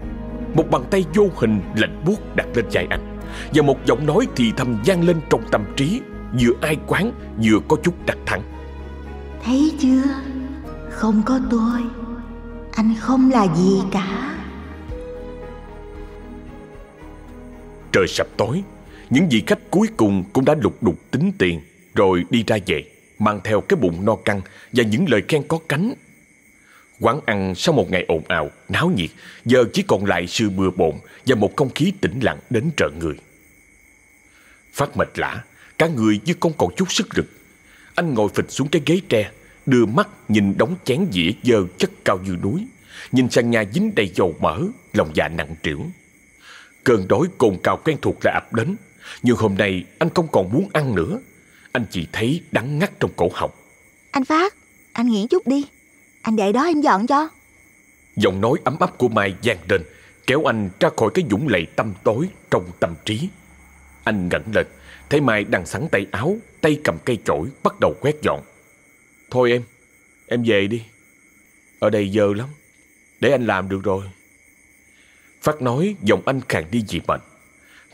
Một bàn tay vô hình lạnh buốt đặt lên vai anh Và một giọng nói thì thầm vang lên trong tâm trí Vừa ai quán vừa có chút đặc thẳng Thấy chưa? Không có tôi Anh không là gì cả. Trời sập tối Những vị khách cuối cùng cũng đã lục đục tính tiền Rồi đi ra về Mang theo cái bụng no căng Và những lời khen có cánh Quán ăn sau một ngày ồn ào, náo nhiệt Giờ chỉ còn lại sự bừa bộn Và một không khí tĩnh lặng đến trợ người. Phát mệt lã Cả người như không còn chút sức lực. Anh ngồi phịch xuống cái ghế tre Đưa mắt nhìn đống chén dĩa dơ chất cao như núi Nhìn sang nhà dính đầy dầu mỡ Lòng dạ nặng trĩu. Cơn đói cồn cào quen thuộc lại ập đến Nhưng hôm nay anh không còn muốn ăn nữa. Anh chỉ thấy đắng ngắt trong cổ họng. Anh Phát Anh nghỉ chút đi. Anh để đó em dọn cho. Giọng nói ấm áp của Mai vang lên Kéo anh ra khỏi cái dũng lệ tâm tối Trong tâm trí. Anh ngẩng lên Thấy Mai đang sẵn tay áo Tay cầm cây chổi bắt đầu quét dọn. Thôi em Em về đi. Ở đây dơ lắm Để anh làm được rồi. Phát nói giọng anh khàn đi dị bệnh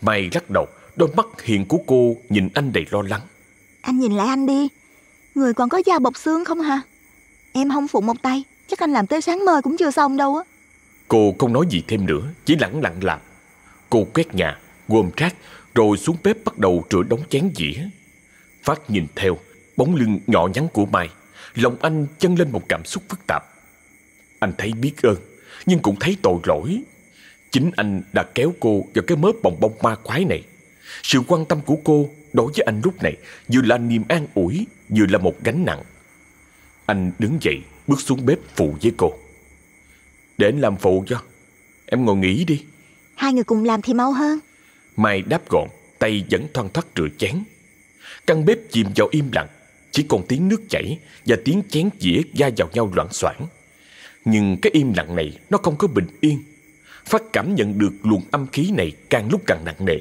Mai lắc đầu Đôi mắt hiền của cô nhìn anh đầy lo lắng. Anh nhìn lại anh đi. Người còn có da bọc xương không hả Em không phụ một tay. Chắc anh làm tới sáng mơ cũng chưa xong đâu á. Cô không nói gì thêm nữa Chỉ lặng lặng làm. Cô quét nhà, gom rác Rồi xuống bếp bắt đầu rửa đống chén dĩa. Phát nhìn theo Bóng lưng nhỏ nhắn của Mai Lòng anh chân lên một cảm xúc phức tạp. Anh thấy biết ơn Nhưng cũng thấy tội lỗi. Chính anh đã kéo cô vào cái mớ bồng bông ma quái này. Sự quan tâm của cô đối với anh lúc này Vừa là niềm an ủi Vừa là một gánh nặng. Anh đứng dậy bước xuống bếp phụ với cô. Để anh làm phụ cho. Em ngồi nghỉ đi. Hai người cùng làm thì mau hơn. Mai đáp gọn Tay vẫn thoăn thoắt rửa chén. Căn bếp chìm vào im lặng. Chỉ còn tiếng nước chảy Và tiếng chén dĩa da vào nhau loạn xoảng. Nhưng cái im lặng này Nó không có bình yên. Phát cảm nhận được luồng âm khí này Càng lúc càng nặng nề.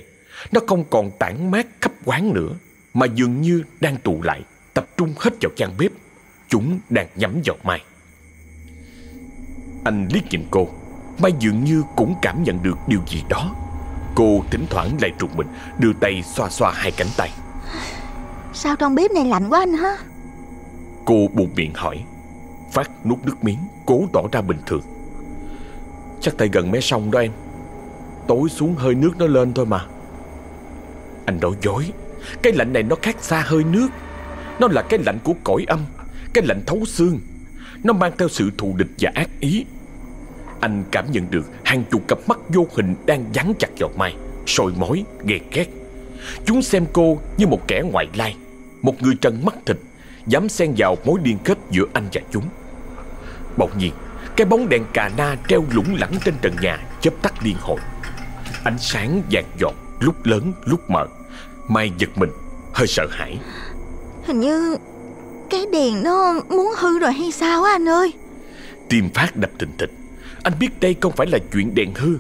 Nó không còn tản mát khắp quán nữa Mà dường như đang tụ lại Tập trung hết vào gian bếp Chúng đang nhắm vào Mai. Anh liếc nhìn cô. Mai dường như cũng cảm nhận được điều gì đó. Cô thỉnh thoảng lại trùng mình Đưa tay xoa xoa hai cánh tay. Sao trong bếp này lạnh quá anh ha Cô buồn miệng hỏi. Phát nuốt nước miếng Cố tỏ ra bình thường. Chắc tay gần mé sông đó em. Tối xuống hơi nước nó lên thôi mà. Anh nói dối. Cái lạnh này nó khác xa hơi nước. Nó là cái lạnh của cõi âm cái lạnh thấu xương. Nó mang theo sự thù địch và ác ý. Anh cảm nhận được hàng chục cặp mắt vô hình đang dán chặt vào Mai Sôi mối, ghen ghét Chúng xem cô như một kẻ ngoại lai Một người trần mắt thịt Dám xen vào mối liên kết giữa anh và chúng. Bỗng nhiên Cái bóng đèn cà na treo lủng lẳng trên trần nhà chớp tắt liên hồi. Ánh sáng vàng giọt Lúc lớn lúc mờ Mai giật mình Hơi sợ hãi. Hình như cái đèn nó muốn hư rồi hay sao á anh ơi? Tim phát đập thình thịch Anh biết đây không phải là chuyện đèn hư.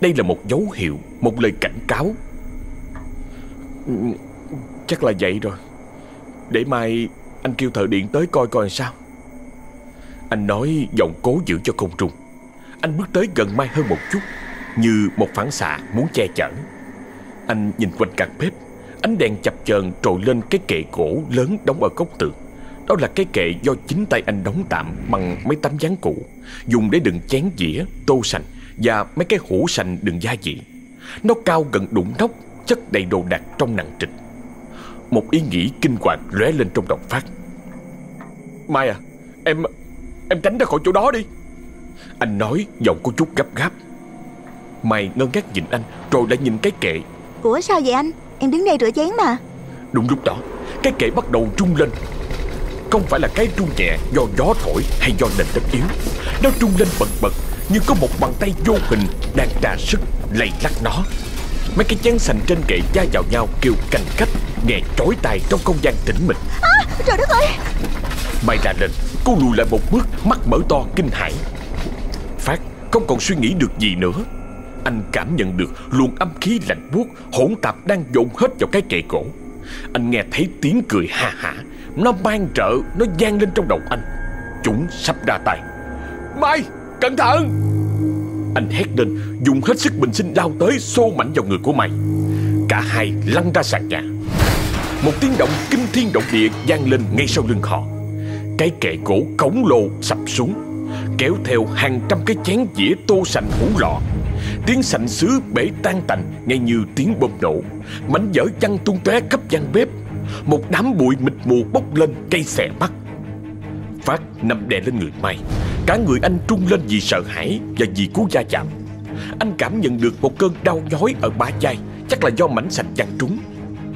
Đây là một dấu hiệu, Một lời cảnh cáo. Chắc là vậy rồi. Để mai anh kêu thợ điện tới coi coi sao. Anh nói giọng cố giữ cho không trung. Anh bước tới gần Mai hơn một chút, Như một phản xạ muốn che chở. Anh nhìn quanh căn bếp. Ánh đèn chập chờn trồi lên cái kệ gỗ lớn đóng ở góc tường. Đó là cái kệ do chính tay anh đóng tạm bằng mấy tấm dáng cũ Dùng để đựng chén dĩa, tô sành Và mấy cái hũ sành đựng gia vị. Nó cao gần đụng nóc Chất đầy đồ đạc trong nặng trịch. Một ý nghĩ kinh hoàng lóe lên trong đầu Phát. Mai à Em Em tránh ra khỏi chỗ đó đi. Anh nói giọng có chút gấp gáp. Mai ngơ ngác nhìn anh Rồi lại nhìn cái kệ. Ủa sao vậy anh? Em đứng đây rửa chén mà. Đúng lúc đó Cái kệ bắt đầu rung lên Không phải là cái rung nhẹ do gió thổi hay do nền đất yếu. Nó rung lên bật bật Như có một bàn tay vô hình đang đà sức lay lắc nó. Mấy cái chén sành trên kệ da vào nhau kêu canh cách Nghe chói tai trong không gian tĩnh mịch. À, Trời đất ơi! Mai ra lên Cô lùi lại một bước Mắt mở to kinh hãi. Phát không còn suy nghĩ được gì nữa. Anh cảm nhận được luồng âm khí lạnh buốt Hỗn tạp đang dồn hết vào cái kệ cổ. Anh nghe thấy tiếng cười ha hả nó mang trợ Nó gian lên trong đầu anh. Chúng sắp ra tay. Mai, cẩn thận! Anh hét lên, Dùng hết sức bình sinh lao tới Xô mạnh vào người của Mai. Cả hai lăn ra sàn nhà. Một tiếng động kinh thiên động địa vang lên ngay sau lưng họ. Cái kệ gỗ khổng lồ sập xuống, Kéo theo hàng trăm cái chén dĩa tô sành hũ lọ. Tiếng sành sứ bể tan tành Ngay như tiếng bom nổ. Mảnh vỡ văng tung tóe khắp gian bếp. Một đám bụi mịt mù bốc lên cây xẻ mắt Phát nằm đè lên người Mai. Cả người anh trung lên vì sợ hãi Và vì cú va chạm. Anh cảm nhận được một cơn đau nhói ở bả vai, Chắc là do mảnh sành chăn trúng.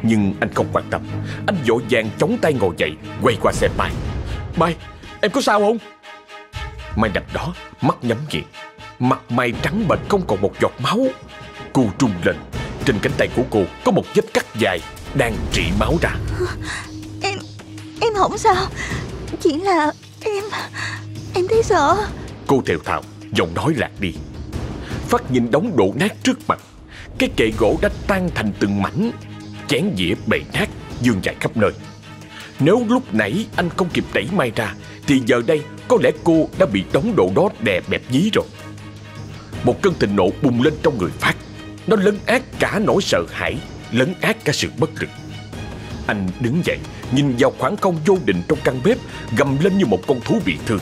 Nhưng anh không quan tâm. Anh vội vàng chống tay ngồi dậy, Quay qua xem Mai. Mai, em có sao không? Mai nằm đó, mắt nhắm nghiền. Mặt mày trắng bệch không còn một giọt máu. Cô trung lên. Trên cánh tay của cô có một vết cắt dài Đang trị máu ra. Em Em không sao. Chỉ là em Em thấy sợ. Cô thều thào, Giọng nói lạc đi. Phát nhìn đống đổ nát trước mặt. Cái kệ gỗ đã tan thành từng mảnh, Chén dĩa bể nát, Dương dài khắp nơi. Nếu lúc nãy anh không kịp đẩy Mai ra, Thì giờ đây có lẽ cô đã bị đống đổ đó đè bẹp dí rồi. Một cơn thịnh nộ bùng lên trong người Phát. Nó lấn át cả nỗi sợ hãi, Lấn át cả sự bất lực. Anh đứng dậy, Nhìn vào khoảng không vô định trong căn bếp, Gầm lên như một con thú bị thương.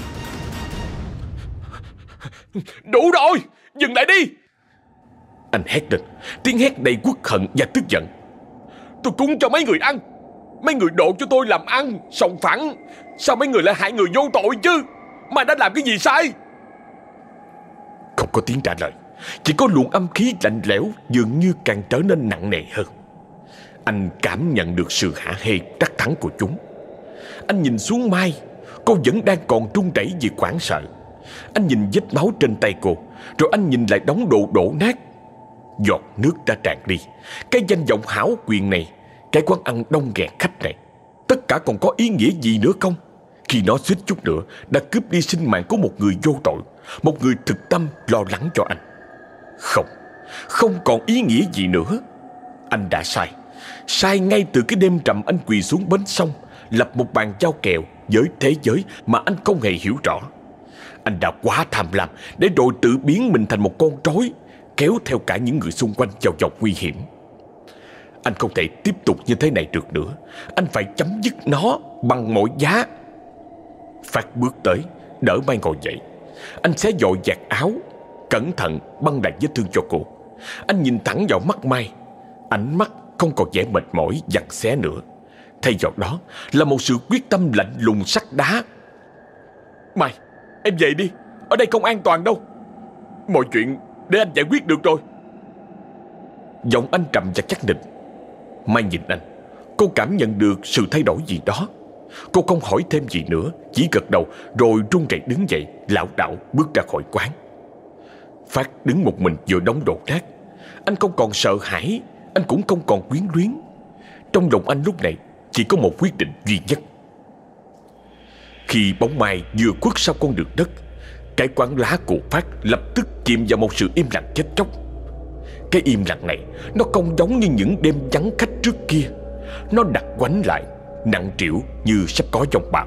Đủ rồi, Dừng lại đi! Anh hét lên, Tiếng hét đầy quốc hận và tức giận. Tôi cúng cho mấy người ăn, Mấy người đổ cho tôi làm ăn, Sòng phẳng. Sao mấy người lại hại người vô tội chứ? Mà đã làm cái gì sai? Không có tiếng trả lời, Chỉ có luồng âm khí lạnh lẽo Dường như càng trở nên nặng nề hơn. Anh cảm nhận được sự hạ hê trắc thắng của chúng. Anh nhìn xuống Mai, Cô vẫn đang còn trung rẩy vì quảng sợ. Anh nhìn vết máu trên tay cô, Rồi anh nhìn lại đống đồ đổ nát. Giọt nước đã tràn đi. Cái danh vọng hảo quyền này, Cái quán ăn đông nghẹt khách này, Tất cả còn có ý nghĩa gì nữa không? Khi nó suýt chút nữa, Đã cướp đi sinh mạng của một người vô tội, Một người thực tâm lo lắng cho anh. Không Không còn ý nghĩa gì nữa. Anh đã sai. Sai ngay từ cái đêm trầm anh quỳ xuống bến sông, Lập một bàn giao kèo với thế giới mà anh không hề hiểu rõ. Anh đã quá tham lam Để rồi tự biến mình thành một con rối Kéo theo cả những người xung quanh vào dọc nguy hiểm. Anh không thể tiếp tục như thế này được nữa. Anh phải chấm dứt nó bằng mọi giá. Phát bước tới, Đỡ Mai ngồi dậy. Anh xé dội giặt áo, Cẩn thận băng đặt vết thương cho cô. Anh nhìn thẳng vào mắt Mai. Ánh mắt không còn vẻ mệt mỏi, giặt xé nữa. Thay vào đó là một sự quyết tâm lạnh lùng sắt đá. Mai, Em về đi. Ở đây không an toàn đâu. Mọi chuyện để anh giải quyết được rồi. Giọng anh trầm và chắc định Mai nhìn anh. Cô cảm nhận được sự thay đổi gì đó. Cô không hỏi thêm gì nữa, Chỉ gật đầu rồi run rẩy đứng dậy, lảo đảo bước ra khỏi quán. Phát đứng một mình vừa đóng đồ rác. Anh không còn sợ hãi anh cũng không còn quyến luyến. Trong lòng anh lúc này, Chỉ có một quyết định duy nhất. Khi bóng mai vừa khuất sau con đường đất, Cái quán lá của Phát lập tức chìm vào một sự im lặng chết chóc. Cái im lặng này, Nó không giống như những đêm vắng khách trước kia. Nó đặt quánh lại, Nặng trĩu như sắp có dòng bão.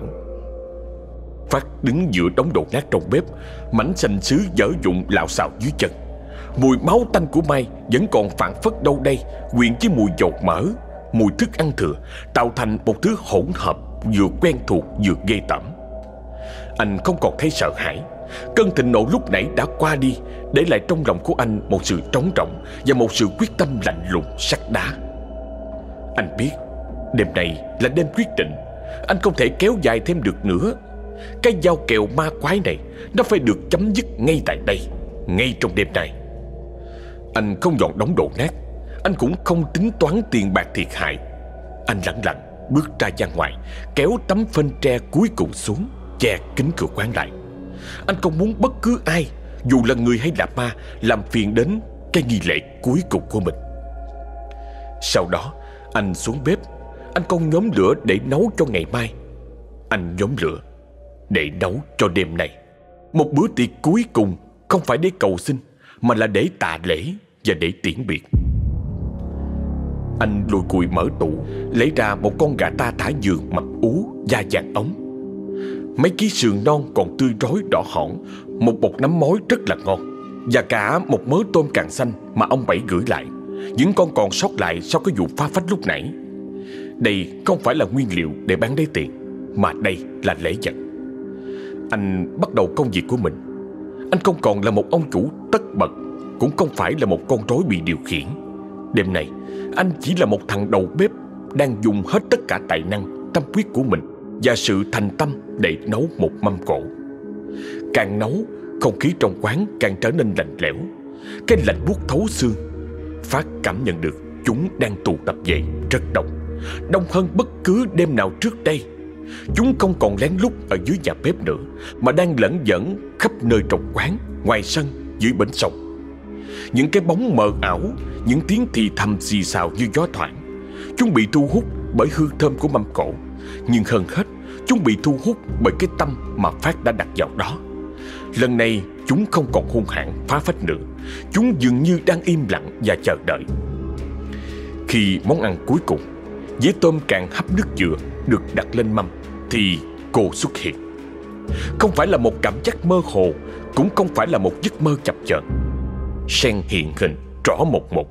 Phát đứng giữa đống đồ nát trong bếp, Mảnh xanh xứ dở dụng lạo xạo dưới chân. Mùi máu tanh của Mai Vẫn còn phản phất đâu đây, Quyện với mùi dầu mỡ, Mùi thức ăn thừa, Tạo thành một thứ hỗn hợp Vừa quen thuộc vừa ghê tởm. Anh không còn thấy sợ hãi. Cơn thịnh nộ lúc nãy đã qua đi, Để lại trong lòng của anh một sự trống rỗng Và một sự quyết tâm lạnh lùng sắt đá. Anh biết, Đêm này là đêm quyết định. Anh không thể kéo dài thêm được nữa. Cái dao kèo ma quái này, Nó phải được chấm dứt ngay tại đây, Ngay trong đêm này anh không dọn đóng đồ nát. Anh cũng không tính toán tiền bạc thiệt hại. Anh lặng lặng, bước ra ra ngoài, Kéo tấm phên tre cuối cùng xuống, Che kính cửa quán lại. Anh không muốn bất cứ ai, Dù là người hay là ma, Làm phiền đến cái nghi lễ cuối cùng của mình. Sau đó, Anh xuống bếp. Anh con nhóm lửa để nấu cho ngày mai. Anh nhóm lửa Để nấu cho đêm này Một bữa tiệc cuối cùng Không phải để cầu xin, Mà là để tạ lễ. Và để tiễn biệt. Anh lùi cùi mở tủ, Lấy ra một con gà ta thả giường mập ú, Da vàng ống. Mấy ký sườn non còn tươi rói đỏ hỏn, Một bột nấm mối rất là ngon, Và cả một mớ tôm càng xanh Mà ông Bảy gửi lại. Những con còn sót lại sau cái vụ phá phách lúc nãy. Đây không phải là nguyên liệu để bán lấy tiền, Mà đây là lễ vật. Anh bắt đầu công việc của mình. Anh không còn là một ông chủ tất bật cũng không phải là một con rối bị điều khiển. Đêm nay Anh chỉ là một thằng đầu bếp Đang dùng hết tất cả tài năng Tâm huyết của mình Và sự thành tâm để nấu một mâm cổ Càng nấu Không khí trong quán càng trở nên lạnh lẽo. Cái lạnh buốt thấu xương Phát cảm nhận được Chúng đang tụ tập dậy rất đông. Đông hơn bất cứ đêm nào trước đây. Chúng không còn lén lút ở dưới nhà bếp nữa Mà đang lẫn dẫn khắp nơi trong quán Ngoài sân, dưới bến sông. Những cái bóng mờ ảo, Những tiếng thì thầm xì xào như gió thoảng. Chúng bị thu hút bởi hương thơm của mâm cổ Nhưng hơn hết, Chúng bị thu hút bởi cái tâm mà Phát đã đặt vào đó. Lần này, chúng không còn hung hãn, phá phách nữa. Chúng dường như đang im lặng và chờ đợi. Khi món ăn cuối cùng dĩa tôm càng hấp nước dừa được đặt lên mâm, Thì cô xuất hiện. Không phải là một cảm giác mơ hồ, Cũng không phải là một giấc mơ chập chờn. Sen hiện hình, rõ một một.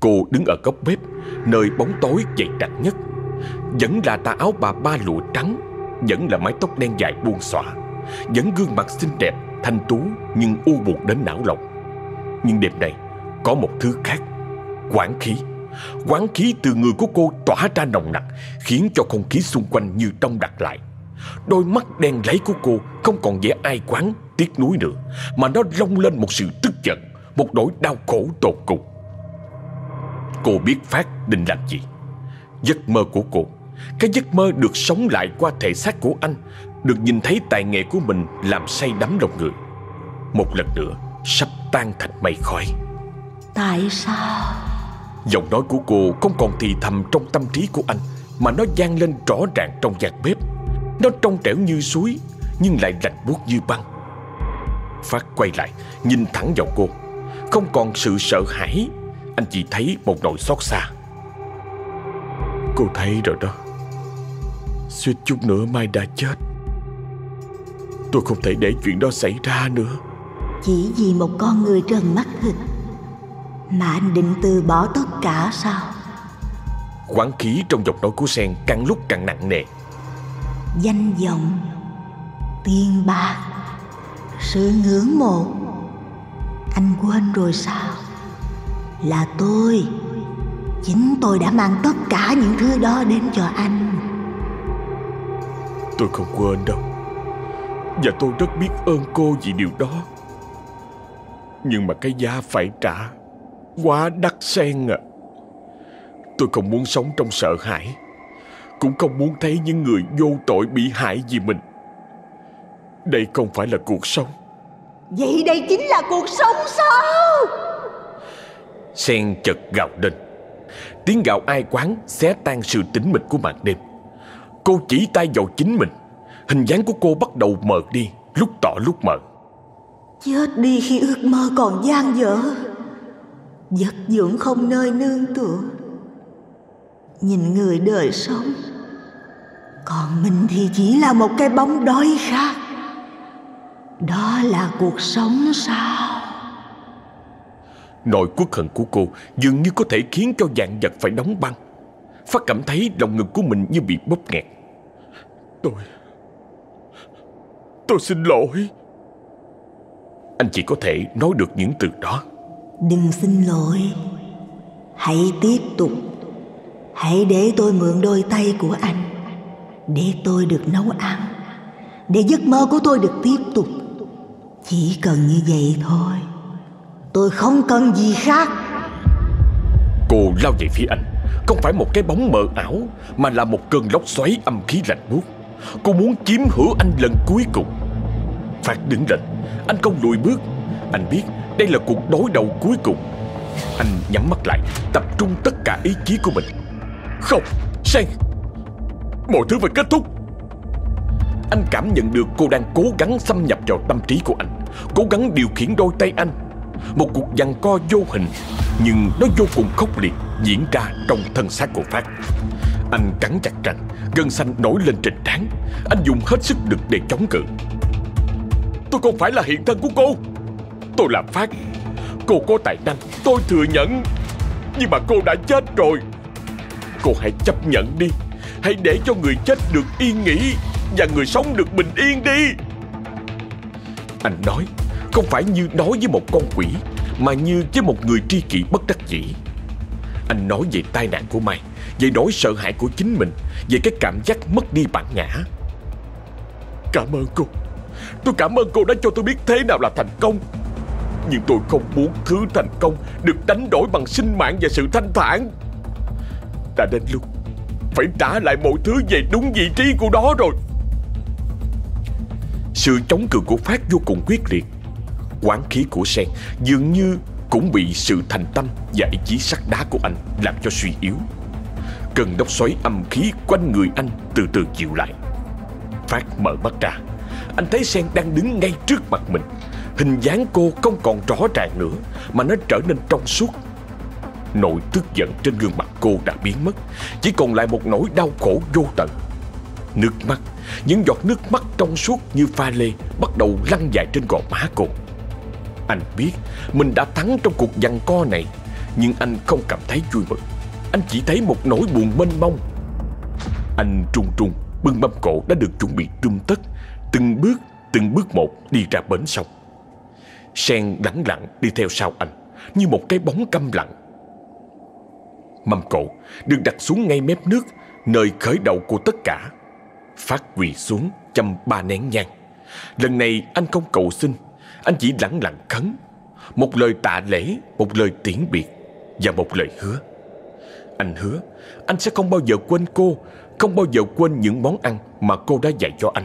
Cô đứng ở góc bếp, Nơi bóng tối dày đặc nhất. Vẫn là tà áo bà ba lụa trắng, Vẫn là mái tóc đen dài buông xõa. Vẫn gương mặt xinh đẹp, Thanh tú, nhưng u buồn đến não lòng. Nhưng đêm nay, Có một thứ khác. Quán khí. Quán khí từ người của cô tỏa ra nồng nặc, Khiến cho không khí xung quanh như trong đặc lại. Đôi mắt đen lấy của cô Không còn vẻ ai quán, tiếc nuối nữa, Mà nó long lên một sự tức giận. Một nỗi đau khổ tột cùng. Cô biết Phát định làm gì. Giấc mơ của cô Cái giấc mơ được sống lại qua thể xác của anh Được nhìn thấy tài nghệ của mình Làm say đắm lòng người. Một lần nữa Sắp tan thành mây khói. Tại sao? Giọng nói của cô không còn thì thầm trong tâm trí của anh Mà nó vang lên rõ ràng trong gian bếp. Nó trong trẻo như suối Nhưng lại lạnh buốt như băng. Phát quay lại Nhìn thẳng vào cô Không còn sự sợ hãi. Anh chỉ thấy một nỗi xót xa. Cô thấy rồi đó. Suýt chút nữa Mai đã chết. Tôi không thể để chuyện đó xảy ra nữa. Chỉ vì một con người trần mắt thịt Mà anh định từ bỏ tất cả sao? Quán khí trong giọng nói của Sen càng lúc càng nặng nề. Danh vọng Tiền bạc Sự ngưỡng mộ anh quên rồi sao? Là tôi. Chính tôi đã mang tất cả những thứ đó đến cho anh. Tôi không quên đâu. Và tôi rất biết ơn cô vì điều đó. Nhưng mà cái giá phải trả Quá đắt sen à Tôi không muốn sống trong sợ hãi. Cũng không muốn thấy những người vô tội bị hại vì mình. Đây không phải là cuộc sống. Vậy đây chính là cuộc sống sao? Sen chợt gào lên. Tiếng gào ai quán xé tan sự tĩnh mịch của màn đêm. Cô chỉ tay vào chính mình. Hình dáng của cô bắt đầu mờ đi Lúc tỏ lúc mờ. Chết đi khi ước mơ còn gian dở. Giấc dưỡng không nơi nương tựa. Nhìn người đời sống. Còn mình thì chỉ là một cái bóng đói khát Đó là cuộc sống sao? Nỗi quốc hận của cô dường như có thể khiến cho dạng vật phải đóng băng. Phát cảm thấy lòng ngực của mình như bị bóp nghẹt. Tôi Tôi xin lỗi. Anh chỉ có thể nói được những từ đó. Đừng xin lỗi. Hãy tiếp tục. Hãy để tôi mượn đôi tay của anh Để tôi được nấu ăn Để giấc mơ của tôi được tiếp tục chỉ cần như vậy thôi. Tôi không cần gì khác. Cô lao về phía anh. Không phải một cái bóng mờ ảo Mà là một cơn lốc xoáy âm khí lạnh buốt. Cô muốn chiếm hữu anh lần cuối cùng. Phạt đứng lên. Anh không lùi bước. Anh biết đây là cuộc đối đầu cuối cùng. Anh nhắm mắt lại Tập trung tất cả ý chí của mình. Không, sang Mọi thứ phải kết thúc. Anh cảm nhận được cô đang cố gắng xâm nhập vào tâm trí của anh. Cố gắng điều khiển đôi tay anh. Một cuộc giằng co vô hình, Nhưng nó vô cùng khốc liệt, Diễn ra trong thân xác của Phát. Anh cắn chặt răng, Gân xanh nổi lên trên trán. Anh dùng hết sức lực để chống cự. Tôi không phải là hiện thân của cô. Tôi là Phát. Cô có tài năng, Tôi thừa nhận. Nhưng mà cô đã chết rồi. Cô hãy chấp nhận đi. Hãy để cho người chết được yên nghỉ Và người sống được bình yên đi. Anh nói. Không phải như nói với một con quỷ, Mà như với một người tri kỷ bất đắc dĩ. Anh nói về tai nạn của Mai Về nỗi sợ hãi của chính mình, Về cái cảm giác mất đi bản ngã. Cảm ơn cô. Tôi cảm ơn cô đã cho tôi biết thế nào là thành công. Nhưng tôi không muốn thứ thành công Được đánh đổi bằng sinh mạng và sự thanh thản. Đã đến lúc Phải trả lại mọi thứ về đúng vị trí của nó rồi. Sự chống cự của Phát vô cùng quyết liệt Quán khí của Sen dường như cũng bị sự thành tâm và ý chí sắt đá của anh làm cho suy yếu. Cơn đốc xoáy âm khí quanh người anh từ từ chịu lại. Phát mở mắt ra, anh thấy Sen đang đứng ngay trước mặt mình. Hình dáng cô không còn rõ ràng nữa mà nó trở nên trong suốt. Nỗi tức giận trên gương mặt cô đã biến mất, chỉ còn lại một nỗi đau khổ vô tận. Nước mắt, những giọt nước mắt trong suốt như pha lê bắt đầu lăn dài trên gò má cô. Anh biết mình đã thắng trong cuộc giằng co này Nhưng anh không cảm thấy vui mừng. Anh chỉ thấy một nỗi buồn mênh mông. Anh trung trung bưng mâm cổ đã được chuẩn bị tươm tất Từng bước, từng bước một đi ra bến sông. Sen lẳng lặng đi theo sau anh Như một cái bóng câm lặng. Mâm cổ được đặt xuống ngay mép nước Nơi khởi đầu của tất cả. Phát quỳ xuống châm ba nén nhang. Lần này anh không cầu xin, anh chỉ lặng lặng khấn. Một lời tạ lễ, Một lời tiễn biệt Và một lời hứa. Anh hứa, Anh sẽ không bao giờ quên cô, Không bao giờ quên những món ăn Mà cô đã dạy cho anh.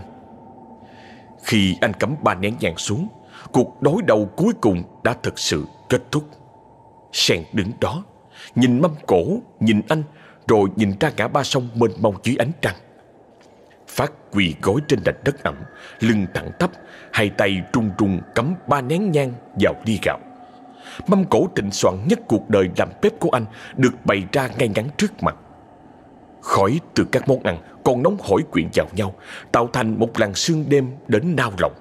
Khi anh cắm ba nén nhang xuống, Cuộc đối đầu cuối cùng đã thực sự kết thúc. Sen đứng đó, Nhìn mâm cổ, Nhìn anh, Rồi nhìn ra cả ba sông mênh mông dưới ánh trăng. Phát quỳ gối trên nền đất ẩm, Lưng thẳng tắp, Hai tay trung trung cắm ba nén nhang vào ly gạo. Mâm cổ tịnh soạn nhất cuộc đời làm bếp của anh Được bày ra ngay ngắn trước mặt. Khói từ các món ăn còn nóng hổi quyện vào nhau, Tạo thành một làn sương đêm đến nao lòng.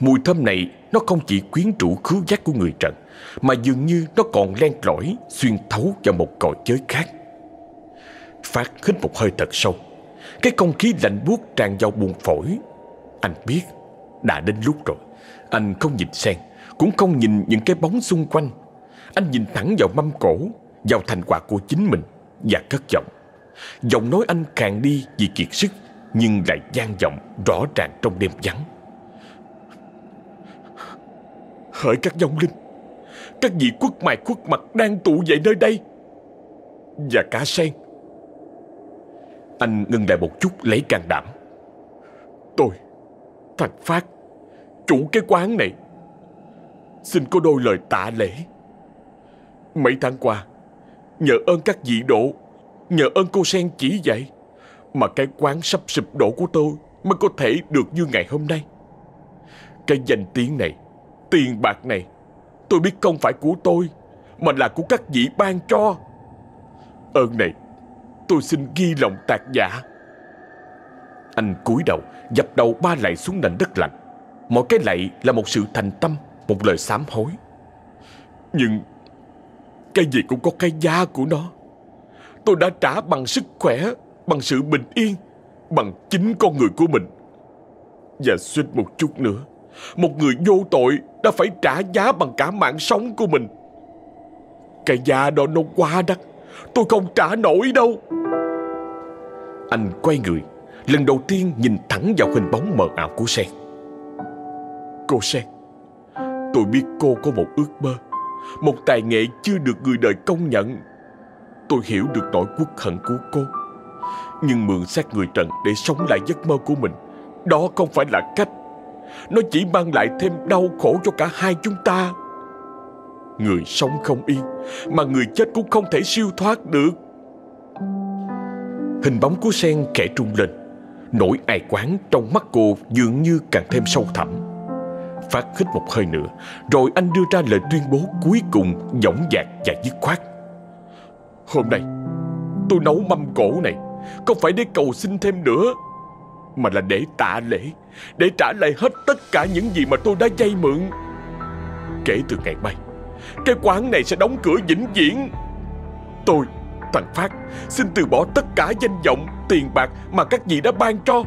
Mùi thơm này nó không chỉ quyến rũ khứu giác của người Trần, Mà dường như nó còn len lỏi xuyên thấu vào một cõi giới khác. Phát hít một hơi thật sâu cái không khí lạnh buốt tràn vào buồn phổi. Anh biết, Đã đến lúc rồi. Anh không nhìn sen, Cũng không nhìn những cái bóng xung quanh. Anh nhìn thẳng vào mâm cổ, Vào thành quả của chính mình, Và cất giọng. Giọng nói anh càng đi vì kiệt sức, Nhưng lại gian giọng rõ ràng trong đêm vắng. Hỡi các dòng linh, Các vị quốc mài quốc mặt đang tụ dậy nơi đây. Và cả sen anh ngừng lại một chút lấy can đảm. Tôi Thành Phát, Chủ cái quán này. Xin có đôi lời tạ lễ. Mấy tháng qua, Nhờ ơn các vị độ, Nhờ ơn cô Sen chỉ dạy, Mà cái quán sắp sụp đổ của tôi Mới có thể được như ngày hôm nay. Cái danh tiếng này, Tiền bạc này, Tôi biết không phải của tôi, Mà là của các vị ban cho. Ơn này Tôi xin ghi lòng tạc giả. Anh cúi đầu, Dập đầu ba lạy xuống nền đất lạnh. Mỗi cái lạy là một sự thành tâm, Một lời sám hối. Nhưng Cái gì cũng có cái giá của nó. Tôi đã trả bằng sức khỏe, Bằng sự bình yên, Bằng chính con người của mình. Và suýt một chút nữa, Một người vô tội Đã phải trả giá bằng cả mạng sống của mình. Cái giá đó nó quá đắt. Tôi không trả nổi đâu. Anh quay người, Lần đầu tiên nhìn thẳng vào hình bóng mờ ảo của Sen. Cô Sen, Tôi biết cô có một ước mơ, Một tài nghệ chưa được người đời công nhận. Tôi hiểu được nỗi quốc hận của cô, Nhưng mượn xác người Trần để sống lại giấc mơ của mình, Đó không phải là cách. Nó chỉ mang lại thêm đau khổ cho cả hai chúng ta. Người sống không yên, Mà người chết cũng không thể siêu thoát được. Hình bóng của sen khẽ trung lên, Nỗi ai quán trong mắt cô dường như càng thêm sâu thẳm. Phát hít một hơi nữa, Rồi anh đưa ra lời tuyên bố cuối cùng dõng dạc và dứt khoát. Hôm nay, tôi nấu mâm cổ này, Không phải để cầu xin thêm nữa, Mà là để tạ lễ, Để trả lại hết tất cả những gì mà tôi đã dây mượn. Kể từ ngày mai cái quán này sẽ đóng cửa vĩnh viễn. Tôi, Thành Phát Xin từ bỏ tất cả danh vọng Tiền bạc mà các vị đã ban cho.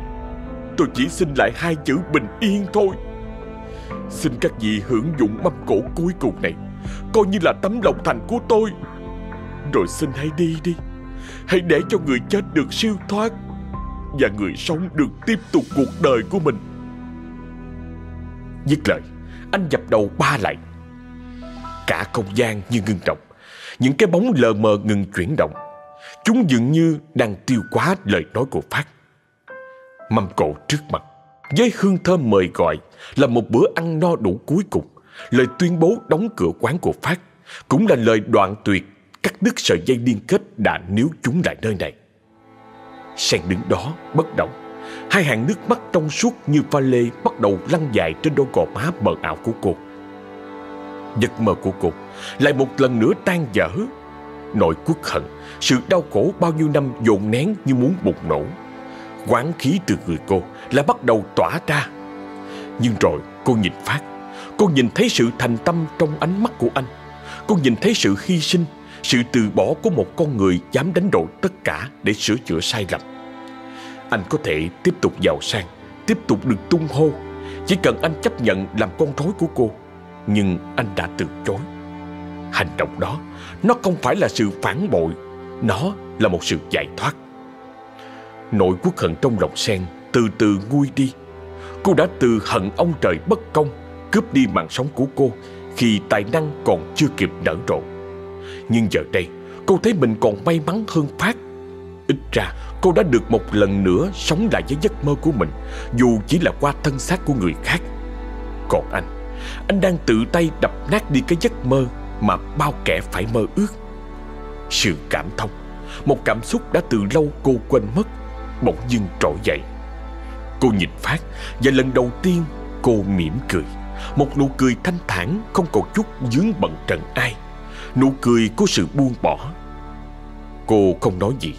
Tôi chỉ xin lại hai chữ bình yên thôi. Xin các vị hưởng dụng mâm cổ cuối cùng này Coi như là tấm lòng thành của tôi. Rồi xin hãy đi đi. Hãy để cho người chết được siêu thoát Và người sống được tiếp tục cuộc đời của mình. Dứt lời Anh dập đầu ba lại. Cả không gian như ngưng động Những cái bóng lờ mờ ngừng chuyển động. Chúng dường như đang tiêu quá lời nói của Phát. Mâm cổ trước mặt, Với hương thơm mời gọi, Là một bữa ăn no đủ cuối cùng. Lời tuyên bố đóng cửa quán của Phát Cũng là lời đoạn tuyệt Cắt đứt sợi dây liên kết đã níu chúng lại nơi này. Sen đứng đó bất động, Hai hàng nước mắt trong suốt như pha lê Bắt đầu lăn dài trên đôi gò má mờ ảo của cô. Giấc mơ của cô. Lại một lần nữa tan dở Nỗi quốc hận, Sự đau khổ bao nhiêu năm dồn nén như muốn bùng nổ. Quán khí từ người cô Lại bắt đầu tỏa ra. Nhưng rồi cô nhìn Phát. Cô nhìn thấy sự thành tâm trong ánh mắt của anh. Cô nhìn thấy sự hy sinh, Sự từ bỏ của một con người Dám đánh đổi tất cả để sửa chữa sai lầm. Anh có thể tiếp tục giàu sang, Tiếp tục được tung hô. Chỉ cần anh chấp nhận làm con rối của cô nhưng anh đã từ chối. Hành động đó, Nó không phải là sự phản bội, Nó là một sự giải thoát. Nỗi quốc hận trong lòng sen Từ từ nguôi đi. Cô đã từ hận ông trời bất công, Cướp đi mạng sống của cô Khi tài năng còn chưa kịp nở rộ. Nhưng giờ đây, Cô thấy mình còn may mắn hơn Phát. Ít ra, cô đã được một lần nữa Sống lại với giấc mơ của mình, Dù chỉ là qua thân xác của người khác. Còn anh anh đang tự tay đập nát đi cái giấc mơ Mà bao kẻ phải mơ ước. Sự cảm thông, Một cảm xúc đã từ lâu cô quên mất, Bỗng dưng trỗi dậy. Cô nhìn Phát Và lần đầu tiên cô mỉm cười. Một nụ cười thanh thản, Không còn chút dướng bận trần ai. Nụ cười của sự buông bỏ. Cô không nói gì,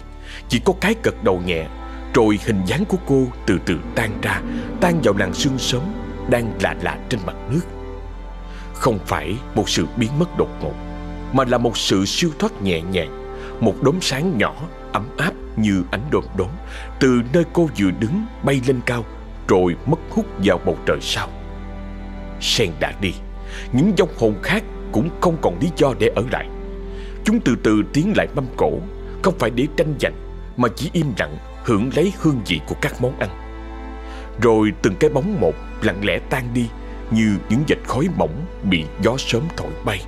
Chỉ có cái gật đầu nhẹ, Rồi hình dáng của cô từ từ tan ra, Tan vào làn sương sớm Đang lạ lạ trên mặt nước. Không phải một sự biến mất đột ngột, Mà là một sự siêu thoát nhẹ nhàng, Một đốm sáng nhỏ, ấm áp như ánh đom đóm Từ nơi cô vừa đứng bay lên cao Rồi mất hút vào bầu trời sao Sen đã đi, Những vong hồn khác cũng không còn lý do để ở lại. Chúng từ từ tiến lại mâm cổ Không phải để tranh giành, Mà chỉ im lặng hưởng lấy hương vị của các món ăn. Rồi từng cái bóng một lặng lẽ tan đi như những vệt khói mỏng bị gió sớm thổi bay.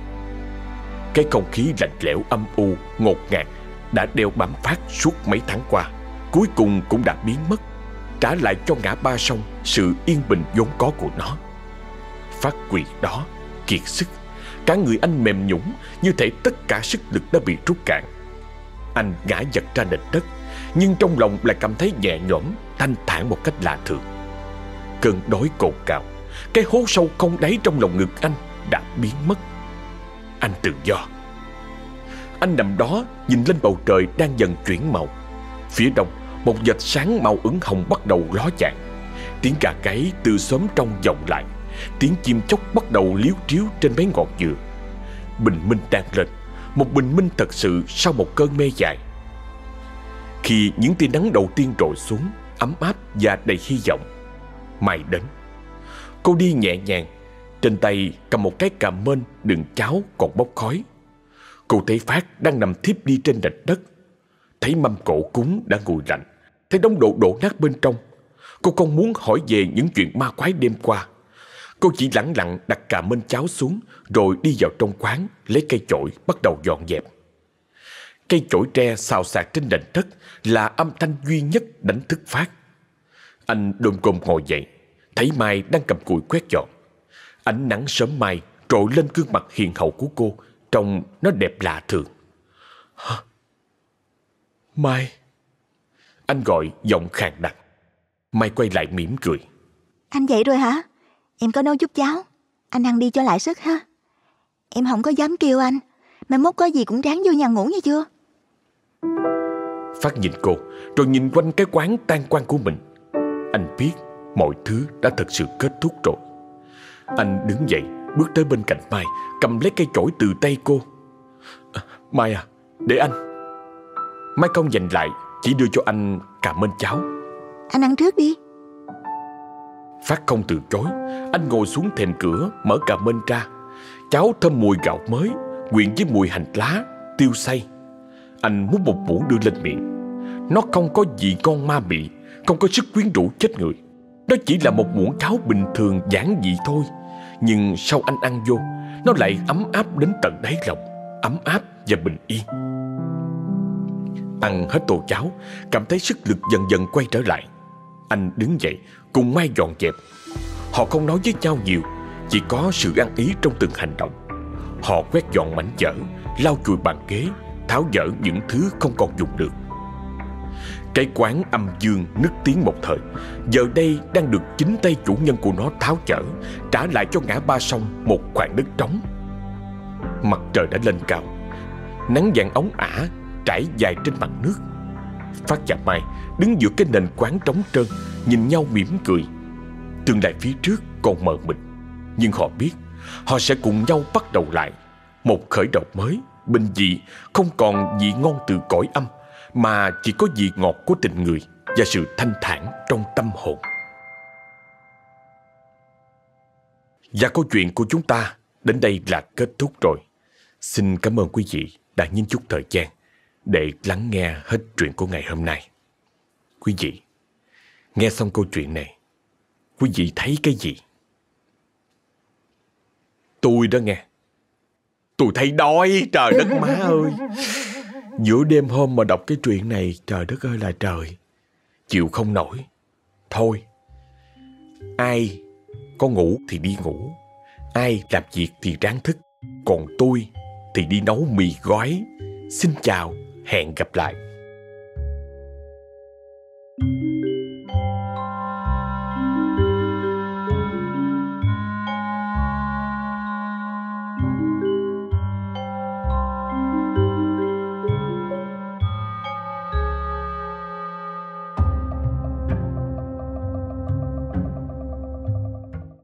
Cái không khí lạnh lẽo âm u, ngột ngạt đã đeo bám phát suốt mấy tháng qua Cuối cùng cũng đã biến mất Trả lại cho ngã ba sông Sự yên bình vốn có của nó. Phát quỳ đó Kiệt sức Cả người anh mềm nhũng Như thể tất cả sức lực đã bị rút cạn. Anh ngã giật ra nền đất Nhưng trong lòng lại cảm thấy nhẹ nhõm Thanh thản một cách lạ thường. Cơn đói cồn cào cái hố sâu không đáy trong lòng ngực anh Đã biến mất. Anh tự do. Anh nằm đó, nhìn lên bầu trời đang dần chuyển màu. Phía đông, Một vệt sáng màu ứng hồng bắt đầu ló dạng Tiếng gà gáy từ sớm trong vọng lại. Tiếng chim chóc bắt đầu liếu triếu trên mấy ngọn dừa. Bình minh đang lên. Một bình minh thật sự sau một cơn mê dài. Khi những tia nắng đầu tiên rội xuống, Ấm áp và đầy hy vọng, Mai đến. Cô đi nhẹ nhàng. Trên tay cầm một cái cà mên đựng cháo còn bốc khói. Cô thấy Phát đang nằm thiếp đi trên nền đất. Thấy mâm cổ cúng đã nguội lạnh. Thấy đống đồ đổ nát bên trong. Cô không muốn hỏi về những chuyện ma quái đêm qua. Cô chỉ lặng lặng đặt cà mên cháo xuống, Rồi đi vào trong quán, Lấy cây chổi bắt đầu dọn dẹp. Cây chổi tre xào xạc trên nền đất Là âm thanh duy nhất đánh thức Phát. Anh đồm cồm ngồi dậy. Thấy Mai đang cầm cùi quét dọn. Ánh nắng sớm mai trội lên gương mặt hiền hậu của cô Trông nó đẹp lạ thường. Hả? Mai? Anh gọi giọng khàn đặc. Mai quay lại mỉm cười. Anh dậy rồi hả? Em có nấu chút cháo. Anh ăn đi cho lại sức ha. Em không có dám kêu anh. Mai mốt có gì cũng ráng vô nhà ngủ nghe chưa? Phát nhìn cô Rồi nhìn quanh cái quán tan quan của mình. Anh biết mọi thứ đã thật sự kết thúc rồi. Anh đứng dậy Bước tới bên cạnh Mai Cầm lấy cây chổi từ tay cô. À, Mai à để anh. Mai không dành lại Chỉ đưa cho anh cà mên cháo. Anh ăn trước đi. Phát không từ chối Anh ngồi xuống thềm cửa Mở cà mên ra. Cháo thơm mùi gạo mới Quyện với mùi hành lá Tiêu xay Anh muốn một muỗng đưa lên miệng. Nó không có gì con ma mị Không có sức quyến rũ chết người đó chỉ là một muỗng cháo bình thường giản dị thôi. Nhưng sau anh ăn vô, Nó lại ấm áp đến tận đáy lòng, Ấm áp và bình yên. Ăn hết tô cháo, Cảm thấy sức lực dần dần quay trở lại. Anh đứng dậy, cùng Mai dọn dẹp. Họ không nói với nhau nhiều, Chỉ có sự ăn ý trong từng hành động. Họ quét dọn mảnh vỡ, Lau chùi bàn ghế, Tháo dỡ những thứ không còn dùng được. Cái quán âm dương nức tiếng một thời. Giờ đây đang được chính tay chủ nhân của nó tháo chở, Trả lại cho ngã ba sông một khoảng đất trống. Mặt trời đã lên cao, Nắng vàng ống ả trải dài trên mặt nước. Phát và Mai đứng giữa cái nền quán trống trơn, Nhìn nhau mỉm cười. Tương lai phía trước còn mờ mịt, Nhưng họ biết Họ sẽ cùng nhau bắt đầu lại. Một khởi đầu mới, Bình dị, Không còn vị ngon từ cõi âm. Mà chỉ có vị ngọt của tình người Và sự thanh thản trong tâm hồn Và câu chuyện của chúng ta Đến đây là kết thúc rồi Xin cảm ơn quý vị đã nhìn chút thời gian để lắng nghe hết chuyện của ngày hôm nay. Quý vị, nghe xong câu chuyện này, quý vị thấy cái gì? Tôi đó nghe. Tôi thấy đói, trời đất má ơi. Giữa đêm hôm mà đọc cái chuyện này, Trời đất ơi là trời. Chịu không nổi. Thôi, Ai có ngủ thì đi ngủ. Ai làm việc thì ráng thức. Còn tôi thì đi nấu mì gói. Xin chào, Hẹn gặp lại. Thank you.